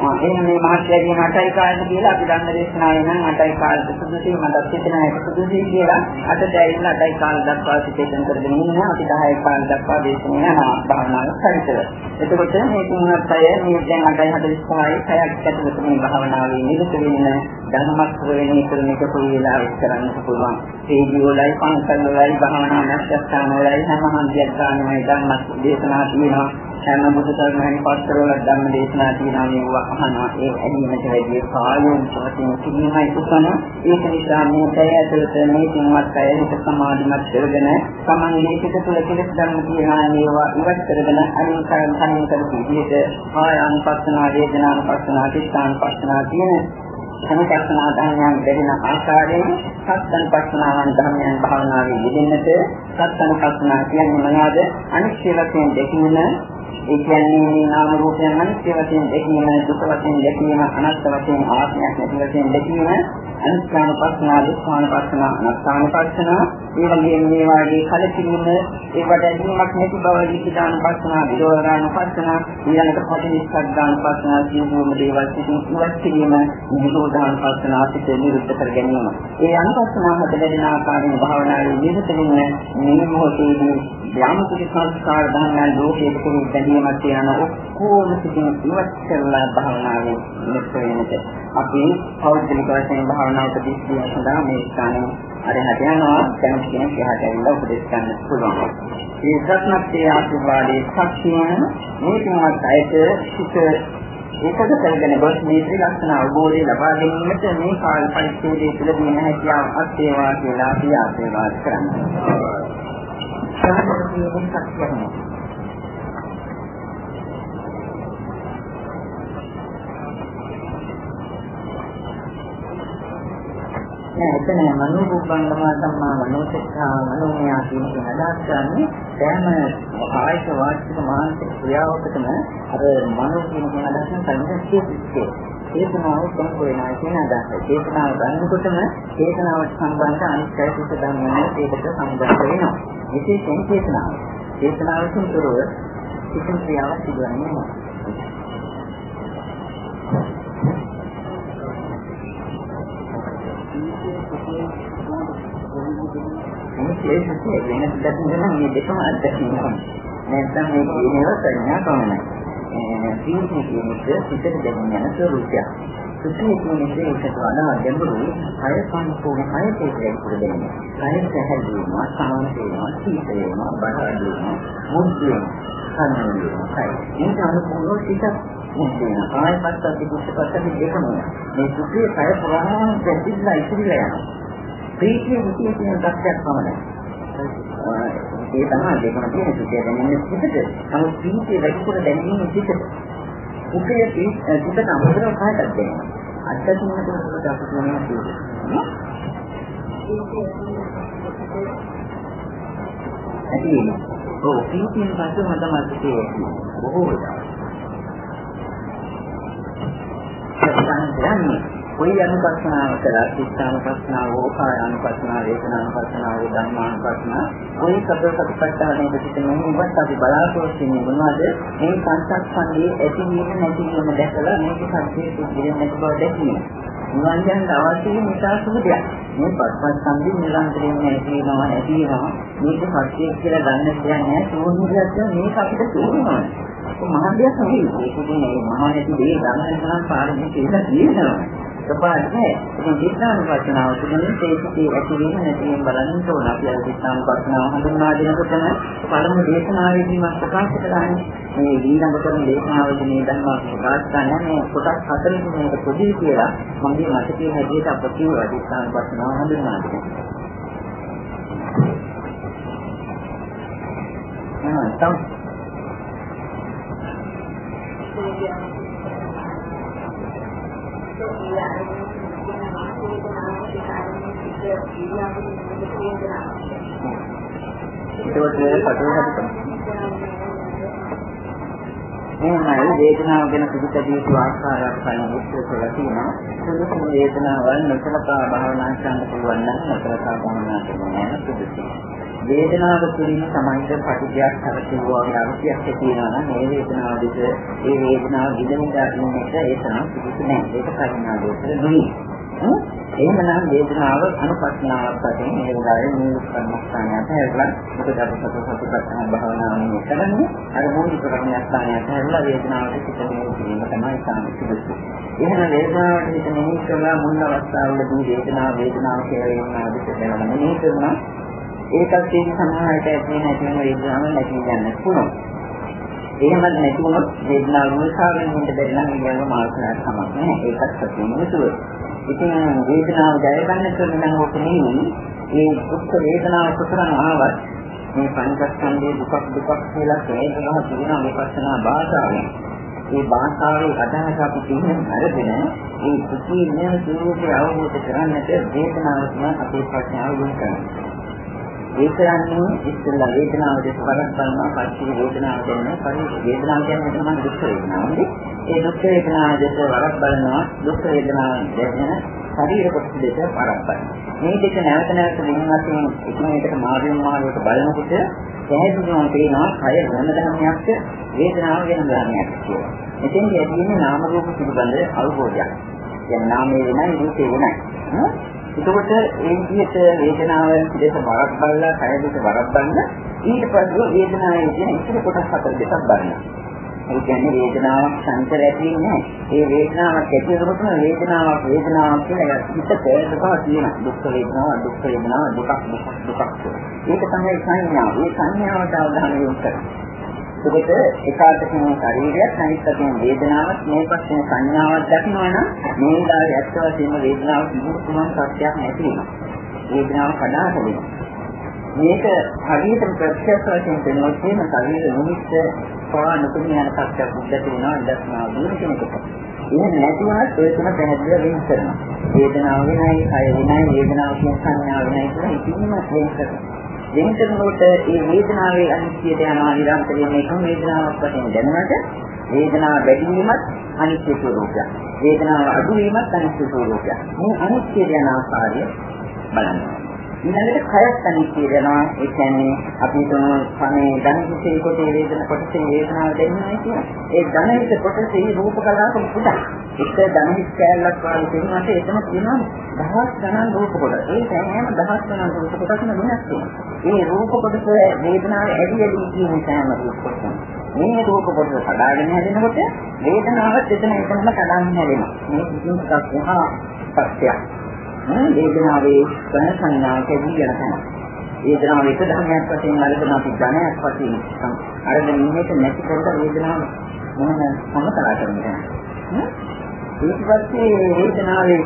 එහෙනම් මේ මහත්යගේ 8යි කාලෙට කියලා අපි ධර්ම දේශනාවේ නම් 8යි කාලෙට සුදුසුයි මටත් හිතෙන එක සුදුසුයි කියලා අදට ඇවිල්ලා 8යි කාලෙ දක්වා සිටින්න කරගෙන ඉන්න අපි 10යි කාලෙ දක්වා දේශනාව යනවා භාවනාව පරිසර. එතකොට මේ තුන්වත් අය මේ දැන් 8:45යි පැයක් ඇතුළත මේ භාවනාවේ නිරත වෙන්න ධර්මස්වරණය කරන එක කොයි වෙලාවෙත් කරන්න පුළුවන්. තේජි වලයි පංකල් වලයි භාවනා මැස්ස්ථාන වලයි හැම හන්දියක් ගන්නමයි ධර්ම දේශනා තියෙනවා. හැම බුදු සරණයි පස්තරවල ධර්ම දේශනා තියෙනවා මේවා අහනවා. ඒ ඇදීමට වැඩි කායයෙන් පවතින කිරීමයි කුසන. ඒක නිසා මේ පැය ඇතුළත මේ තුන්වත් අය හිත සමාධිමත් කරගෙන සමන්ගේ පිට තුළ කෙලෙස් ධර්ම තියෙනවා මේවා ඉවත් කරගෙන අනිත් කරන කණින් කරපු විදිහට ආයන්පස්සනා වේදනානුපස්සනා චිත්තානුපස්සනා කියන සමපස්සනා ධර්මයන් දෙන්න ආකාරයෙන් සත්සන් පස්සනාවන් ධර්මයන් භාවනාවේ යෙදෙන්නට සත්සන් පස්සනා කියන්නේ මොනවාද අනිත්‍ය වශයෙන් දෙකින ඒ කියන්නේ මේ නාම රූපයන් අනිත්‍ය වශයෙන් දෙකීම දුක වශයෙන් දෙකීම අනාත්ම වශයෙන් ආත්මයක් නැති වශයෙන් දෙකීම අනිත්‍යානුපස්සනා, දුක්ඛානුපස්සනා, අනාත්මානුපස්සනා, ඒ වගේම මේ වාගේ කලකිරීම, ඒකට ඇදීමක් නැති බව විචිතානුපස්සනා, විරෝධානුපස්සනා, ඊළඟට පටිච්චසමුප්පාදානුපස්සනා කියන දේවල් සිටින් ඉවත් කිරීම, නිරෝධානුපස්සනා පිට නිරුද්ධ කර ගැනීම. ඒ අනුපස්සනා හදගෙන ආකාරයෙන් භාවනාවේ නිරත වෙන්න මේ මොහොතේදී යම් කිසි සංස්කාර ධර්මයන් ලෝකයේ තුරු බැඳීමක් තියෙන ඔක්කොම සිටින් ඉවත් කරලා භාවනාවේ නිරත වෙන්නට අපි පෞද්ගලික වශයෙන් භාවනා උපදෙස් දීම සඳහා මේ ස්ථානයේ අරහට යනවා දැන් කියන එහාට ඇවිල්ලා උපදෙස් ගන්න පුළුවන්. මේ සත්‍යත්වයේ ආශිර්වාදයේ ශක්තියන මේ තුනත් අයට සිත ඒකද කරගෙන ගොස් මේ ත්‍රිලක්ෂණ අවබෝධය ලබා ගැනීමට මේ කාල පරිච්ඡේදයේ තුලදී නැහැකියාව අත්ේවා කියලා අපි ආශිර්වාද කරනවා. සමහරවිට මේක සත්‍යයි. නෑ එතන මනෝරූපංගම සම්මා මනෝසෙක්ඛා මනෝමයා කියන එක අදහස් කරන්නේ සෑම කායික වාචික මානසික ක්‍රියාවකටම අර මනෝ කියන එක අදහස් කරන්නේ සිද්ධිය. චේතනාව කොහොම වෙනවා කියන අදහස. චේතනාව ගන්නකොටම චේතනාවට සම්බන්ධ අනිත් චෛතසික ධර්මයන් ඒකට සම්බන්ධ වෙනවා. විශේෂයෙන් චේතනාව. චේතනාවකින් තොරව කිසිම ක්‍රියාවක් සිදුවන්නේ නැහැ. විශේෂයෙන් වෙනස් දකින්න මේ දෙකම අත්දැකීම. නැත්නම් මේ කියනව සංඥා පමණයි. සීනි කියන එක සිතට දැනෙන යන ස්වરૂපයක්. සුඛී කියන එක ඒකට වඩා ගැඹුරුයි. අය සම්පූර්ණ අය තේරෙන්න පුළුවන්. අය සැහැල්ලුවම සමාන වෙනවා, සීත වෙනවා, බඩ අඩුවෙනවා, මුද්ද වෙනවා, කන්න වෙනවා. ඒක අනුකූලව සිතක් මුද්දේන ආයපත්ත පිටුපත්ත දෙකම මේ සුඛී කය පුරාම දෙතිලා ඉතිරිලා යනවා. ප්‍රීතිය විදිය කියන දක්ෂයක් පමණයි. ඒ තමයි දෙකම තියෙන සුඛය දැනෙන්නේ පිටට. නමුත් ප්‍රීතිය වැඩිපුර දැනෙන්නේ පිටට. සුඛය පිටට අමුතරව කාටද දෙන්නේ. අත්දැකීමකට අපිට අපි කියනවා තියෙන්නේ. ඇති ඔව් ප්‍රීතියෙන් පස්සේ මම තමයි කියන්නේ. බොහෝ වෙලා. ඒ කොයි අනුපස්සනාව කළා චිත්තානුපස්සනාව, ඕකායානුපස්සනාව, වේදනානුපස්සනාව, ධම්මානුපස්සනාව, කොයි සබ්බසත්පත්තානේ පිටින් මේවත් අපි බලාපොරොත්තු වෙන්නේ මොනවද? මේ පංචස්කන්ධයේ ඇතිවීම නැතිවීම දැකලා මේක සත්‍යයේ සිද්ධ නැති බව දැකීම. නිවන් යන අවශ්‍ය නිසා සුබ දෙයක්. මේ පස්පස්කන්ධය නිරන්තරයෙන් නැති වෙනවා නැති වෙනවා. මේක සත්‍යය කියලා ගන්න දෙයක් නෑ. සෝනියත් මේක අපිට තේරෙනවා. මහා දෙයක් නෙවෙයි. ඒකදී මේ මහා නැති දේ ගන්න නම් පාරමී කියලා තියෙනවා. එකපාරට නෑ. ඉතින් විඥානුපස්සනාව තුළින් තේසිතේ ඇතිවීම නැතිවීම බලන්න ඕන. අපි අර විඥානුපස්සනාව හඳුන්වා දෙනකොටම පළමු දේශනාවේදී මම ප්‍රකාශ කළානේ මේ ඊළඟ කරන දේශනාවේදී මේ ධර්ම ප්‍රකාශ කරන මේ කොටස් හතරකින් මේක පොඩි කියලා මගේ මතකයේ හැටියට අප කියුවා විඥානුපස්සනාව හඳුන්වා දෙනවා. ආ තම ඒකත් පටලවා එහෙමයි වේදනාව ගැන පිළිපැදිය යුතු ආකාරයක් කලින් විස්තර කරලා තියෙනවා. සුදුසු වේදනාවල් නොසලකා භාවනා කරන්න පුළුවන් නම් නොසලකා භාවනා කරන්න යන සුදුසු. වේදනාව තුළින් සමාජ පටිඝයක් හරතුවා වගේ අවශ්‍යයක් තියෙනවා නම් මේ වේදනාව දෙක ඒ වේදනාව විඳින්න ගන්නට ඒ තරම් සුදුසු නෑ. ඒක පරිණාමයක් නෙවෙයි. එහෙමනම් වේදනාව අනුපස්නාවක් වශයෙන් මේ වෙලාවේ මූලික කර්මස්ථානයට හැරලා මොකද අපි සතර සතිපට්ඨාන භාවනාව කරන්නේ අර මූලික කර්මස්ථානයට හැරලා වේදනාවට සිතේ කිරීම තමයි සාමිතිසු. එහෙම වේදනාවට හිත මෙහි කරලා මුල් අවස්ථාවේදී වේදනාව වේදනාව කියලා වෙනවා දෙකම මෙහි කරනවා ඒකත් ඒ සමාහයට ඇති නැති වෙන වේදනාව නැති යන්න පුළුවන්. එහෙම නැති වුණොත් වේදනාව මුල්කාවෙන් හිට බැරි නම් ඊළඟ මාර්ගයක් තමයි නැහැ. ඒකත් සතුටුම සුවය. ඉතින් වේදනාව ජය ගන්න කරන නම් ඔක නෙවෙයි. මේ දුක් වේදනාව කොතරම් ආවත් මේ පංචස්කන්ධයේ දුකක් දුකක් කියලා හේතුනහ කියනවා විපස්සනා භාෂාවෙන්. මේ භාෂාවේ අදහස අපි කියන්නේ අරගෙන මේ සුඛී නියම ස්වરૂපය අවබෝධ කරගන්නට වේදනාව තමයි අපේ ප්‍රඥාව යොමු කරන්නේ. ඒ කරන්නේ ඉස්සෙල්ලා වේදනාව දෙක වරක් බලනවා පස්සේ වේදනාව දෙන්න පරි වේදනාව කියන්නේ තමයි දුක් වේදනාව. ඒ දුක් වේදනාව දෙක වරක් බලනවා දුක් වේදනාව දෙන්න ශරීර කොටස දෙක පරස්පරයි. මේ දෙක නැවත නැවත වෙනවකින් එකිනෙකට මාර්ගයෙන් මාර්ගයට බලනකොට පැහැදිලිවම පේනවා කය වෙන ධර්මයක් වේදනාව වෙන ධර්මයක් කියලා. මෙතෙන්දී ඇතිවෙන්නේ නාම රූප පිළිබඳ අවබෝධයක්. දැන් නාමයේ වෙනයි රූපේ වෙනයි. එතකොට ඒ විදිහට වේදනාව දෙක බරක් බලලා කය දෙක බරක් බලලා ඊට පස්සේ වේදනාවේ තියෙන ඉතිරි කොටස් හතර දෙකක් බලනවා. ඒ කියන්නේ වේදනාවක් සංතර ඇති වෙන්නේ ඒ වේදනාවක් ඇති වෙනකොටම වේදනාවක් වේදනාවක් කියලා හිතට දුක තියෙන දුක් වේදනාව දුක් වේදනාව දුකක් දුකක් ඒක තමයි සංඥාව. ඒ සංඥාවට අවධානය යොමු කරනවා. එතකොට එකාතකින් ශරීරයත් අනිත් අතින් වේදනාවක් මේ පස්සේ සංඥාවක් දක්වනවා නම් මේ විලාසය ඇත්ත වශයෙන්ම වේදනාව තිබුණු තුමන් සත්‍යයක් නැති වෙනවා. වේදනාව කඩාට වෙනවා. මේක හරියට ප්‍රත්‍යක්ෂ වශයෙන් දෙනොත් එහෙම ශරීර නිමිත්ත පවා නොතුමිය යන සත්‍යයක් උද්දට වෙනවා ඉඳස්නා දුර කෙනෙකුට. එහෙම නැතිවම ඒ තුන පැහැදිලිව වෙනස් කරනවා. වේදනාව වෙනයි, කය වෙනයි, වේදනාව කියන සංඥාව වෙනයි කියලා ඉතින්ම වෙනස් කරනවා. වෙන කරනකොට ඒ වේදනාවේ අනිත්‍යයට යනවා නිරන්තරයෙන් මේක වේදනාවක් වශයෙන් දැනුණාට වේදනාව වැඩි වීමත් අනිත්‍ය ස්වરૂපයක්. වේදනාව අඩු වීමත් අනිත්‍ය ස්වરૂපයක්. මේ අනිත්‍ය යන ආකාරය බලන්න. ඊළඟට කයත් අනිත්‍ය වෙනවා. ඒ කියන්නේ අපි තුන සමේ ධනිතේ කොටේ වේදන කොටසේ වේදනාව දැනෙනවා කියන. ඒ ධනිත කොටසේ රූප කලාප පුදා. එක ධනිත කැලලක් වගේ තියෙනවාට එතන තියෙනවා දහස් ගණන් රූප කොට. ඒ සෑම දහස් ගණන් රූප කොටසම වෙනස් වෙනවා. මේ රූප කොටස වේදනාව ඇදී ඇදී කියන සෑම රූප කොටසම. මේ රූප කොටස කඩාගෙන හැදෙනකොට වේදනාවත් එතන එතනම කඩාගෙන හැදෙනවා. මේ කිසිම එකක් සත්‍යයක්. වේදනාවේ ඝන සංඥාක දී යන තැන. වේදනාව එක ධර්මයක් වශයෙන් අරගෙන අපි ඝනයක් වශයෙන් අරගෙන ඉන්නේක නැති කොට වේදනාව මොන සමතලා කරන්නේ. ඊට පස්සේ වේදනාවේ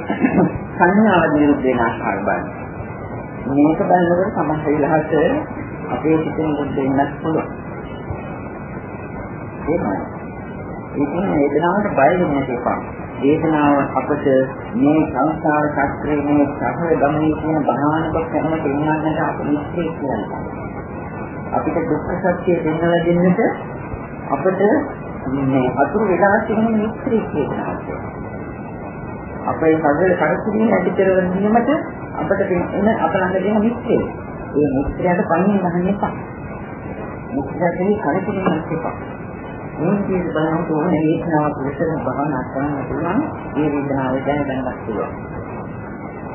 සංඥාව නිරුද්ධ වෙන ආකාරය බලන්න. මේක බලනකොට සමහර විලාස අපේ පිටින් බුද්ධ වෙන්නත් පුළුවන්. ඒකයි. ඒකෙන් වේදනාවට බය වෙන්නේ නැහැ වේදනාව අපට මේ සංසාර ශාස්ත්‍රයේ මේ සහල ගමනේ කියන භයානක කර්ම දෙන්නන්නට අපිට ඉස්සේ කියනවා. අපිට දුක්ඛ සත්‍ය දෙන්නලා දෙන්නට අපට මේ අතුරු වෙලා තියෙන මිත්‍රී කියනවා. අපේ සදල පරිසරින් ඇති කරගෙන දීමට අපට එන අප ළඟ තියෙන මිත්‍රේ. ඒ මිත්‍රයාට පන්නේ ගන්න එපා. මිත්‍රයාට කලින් එපා. මේ විදිහට බලනකොට ඕනේ වේදනාවක් විතර භවනා කරන්න පුළුවන් මේ වේදනාව දැනගන්නත් පුළුවන්.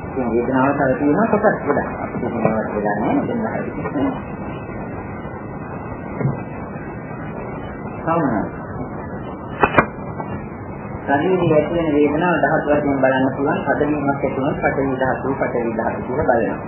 ඉතින් වේදනාව තව තියෙනවා කොටස් ගොඩක්. අපිට මොනවද වෙලා නැහැ දැන් හරියට. සාමාන්‍ය ශරීරයේ ඇති වෙන වේදනාව ධාතු වශයෙන් බලන්න පුළුවන් පදවීමක් ඇති වුණොත් පඨවි ධාතු පඨවි ධාතු කියලා බලනවා.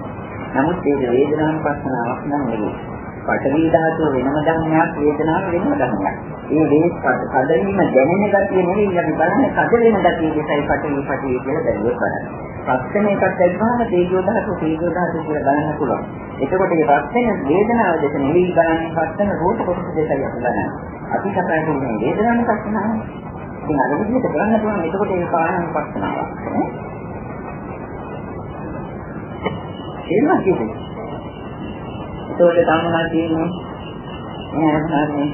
නමුත් ඒක වේදනාවක් පස්සනාවක් නම් නෙවෙයි. පඨවි ධාතුව වෙනම ධර්මයක් වේදනාව වෙනම ධර්මයක්. ඒ වේස් කඩවීම දැනෙන ගතිය නෙවෙයි අපි බලන්නේ කඩ වෙන ගතිය දෙසයි පඨවි පඨවි කියලා බැලුවොත් බලන්න. පස්වෙන එකක් දැක්වම තේජෝ ධාතුව තේජෝ ධාතුව කියලා බලන්න පුළුවන්. එතකොට මේ පස්වෙන වේදනාව දෙක නෙවෙයි බලන්නේ පස්වෙන රූප කොටස දෙකයි අපි බලන්නේ. අපි කතා කරන්නේ වේදනාවක් පස්සනාව. ඉතින් අර විදිහට බලන්න පුළුවන් එතකොට ඒ කාරණා පස්සනාවක්. එහෙම කියන්නේ ඒකට තමනා කියන්නේ නෑ හරිනේ.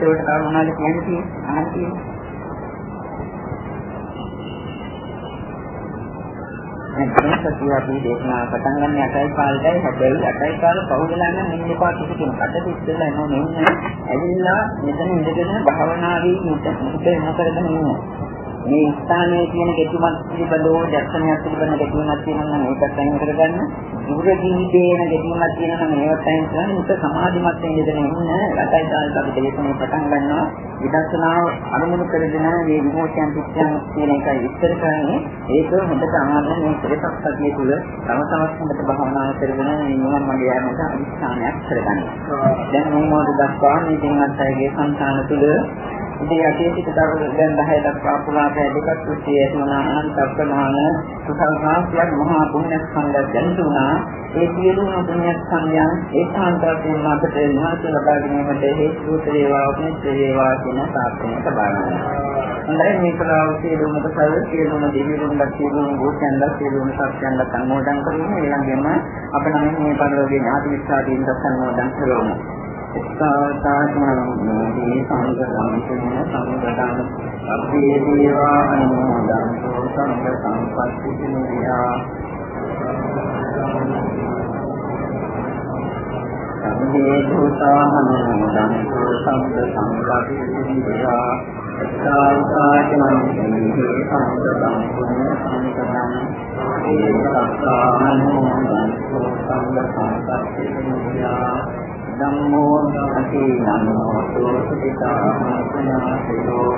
ඒකට තමනාද කියන්නේ ආන්ති දැන් සතිය අපි දේශනා පටන් ගන්න අටයි කාලෙයි හැබැයි අටයි කාල පහුදලා නම් මෙන්න එපා කිසි කෙනෙකුට ඉස්සෙල්ලා එනවා. නෙන්නේ ඇවිල්ලා මෙතන ඉඳගෙන භාවනාවේ මුත මුත මොකරගෙන ඉන්නේ මේ ස්ථානයේ තියෙන ගැටුමක් පිළිබඳව දර්ශනයක් පිළිබඳ ගැටුමක් තියෙනවා නම් ඒකත් අයින් කරගන්න. දුර ජීවිතේන ගැටුමක් තියෙනවා නම් ඒවත් අයින් කරන්න. මුත සමාධිමත් වෙන්න ඉන්න රටයි සාල්ක අපි දේශනේ පටන් ගන්නවා. විදර්ශනාව අනුමුණු කරගෙන මේ විමෝචන පිටයන් කියන එකයි විස්තර කරන්නේ. ඒක හොඳට අහන්න මේ කෙලෙසක් සතිය තුළ තම තමත් හොඳට භාවනා කරගෙන මේ නිවන් මඟ යෑමට අනිස්ථානයක් කරගන්න. දැන් මේ මොහොත දක්වා මේ දිනවත් අයගේ සංසාන තුළ ඉතින් යටි පිට දරුවෝ දැන් 10 දක්වා පුරා පැය දෙකක් තිස්සේ ඇතුණා අනන්ත ප්‍රමාණ කුසල සාහිත්‍යයක් මහා පුණ්‍ය ස්කන්ධයක් දැනුණා ඒ සියලුම පුණ්‍ය ස්කන්ධයන් ඒකාන්තයෙන් අපට නිවාස ලබා ගැනීමට හේතු වේවා උපනිෂ් වේවා කියන ප්‍රාර්ථනාව තබාගන්නවා. හොඳයි මේ කලාව සියලුම කුසල සියලුම දෙවියන්ගත් සියලුම භූතයන්ගත් සියලුම සත්‍යයන්ගත් අනුමෝදන් කරගෙන ඊළඟෙම අප නම් මේ පරිලෝකයේ ඥාති විස්තරයෙන් දක්වන මොදන් කරමු. සාතාඥානෝදී සංගතං පුඤ්ඤ සංගතං අබ්බේ දේවා අනුමෝදන්තෝ සංඝ සම්පත්ති සිනියා සම්මේ භූතාමනෝදන්තෝ සංඝ සම්පත්ති සිනියා සාතාඥානෝදී සංගතං පුඤ්ඤ සංගතං ඒ සත්තාමනෝදන්තෝ සංඝ සම්පත්ති සිනියා ධම්මෝ සති නමෝ සෝතිතා මනසෝ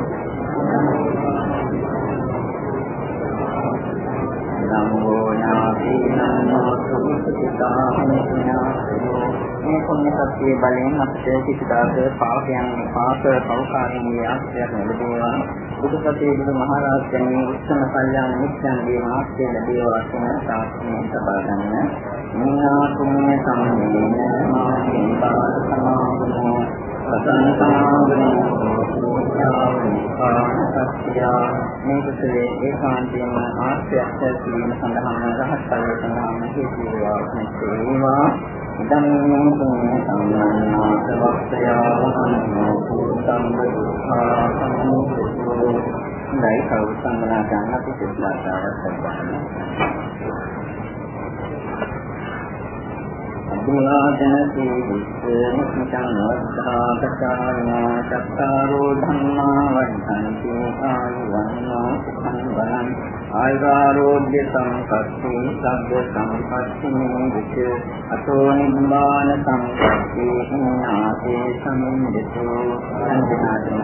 මේ පුණ්‍ය සත්‍යයේ බලයෙන් අපිට කිසිදාක පාපයන් පාප පෞකාරියේ ආශ්‍රයයක් ලැබෙනවා බුදුපතේ බුදු මහරහතන් උත්තම කල්යාණ මිත්‍යන්ගේ ආශ්‍රය ලැබේවා කියන සාස්ත්‍රයෙන් සබා ගන්න මිනා පුණ්‍ය සම්මේලන මාගේ පාද සමාගමෝ සතන් සමාගමෝ මේ කුසලයේ ඒකාන්තයෙන්ම ආශ්‍රයයක් ඇතිවීම සඳහාම රහත් ඵලය සඳහාම හේතු වේවා මේවා ධම්මෝ පුඤ්ඤ සම්මානාත වක්ඛයා වහනෝ සම්බුද්ධා සම්මුඛෝ නැයි කවුරු සංගනා ගන්න අපි සිතාතාවක් චක්කාරෝ ධම්මා වද්ධන්ති ආයුවන්නෝ සුඛං බලං ආයුරෝග්‍ය සම්පatti සබ්බ සම්පatti නිවිච අතෝ නිබ්බාන සම්පatti නාසේ සමින්දතෝ අන්තිනාතම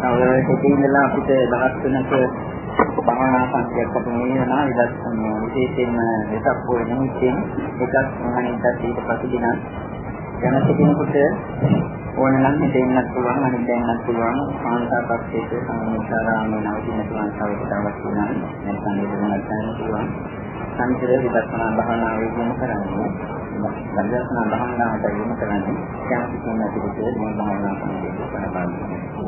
තව හිතේ ඉඳලා අපිට දවස් තුනක භාවනා සංකේත ප්‍රමේයනා විදර්ශනා විශේෂයෙන්ම වෙසක් පොය නිමිතින් එකක් අනිද්දා ඊට පසුදින යන කෙනෙකුට ඕන නම් හිතේ ඉන්නත් පුළුවන් අනිත් දැන්නත් පුළුවන්. කාන්තාපක්ෂයක සම්මිතාරාමේ නවතින පුළුවන් සවිතාවක් තුනක් නැත්නම් ඒක ගන්න පුළුවන්. සංකේත විදර්ශනා භාවනාවේ යොමු කරන්නේ විදර්ශනා භාවනාවට යොමු කරන්නේ කැමති කෙනෙකුට මේ භාවනා කරන්න බලන්න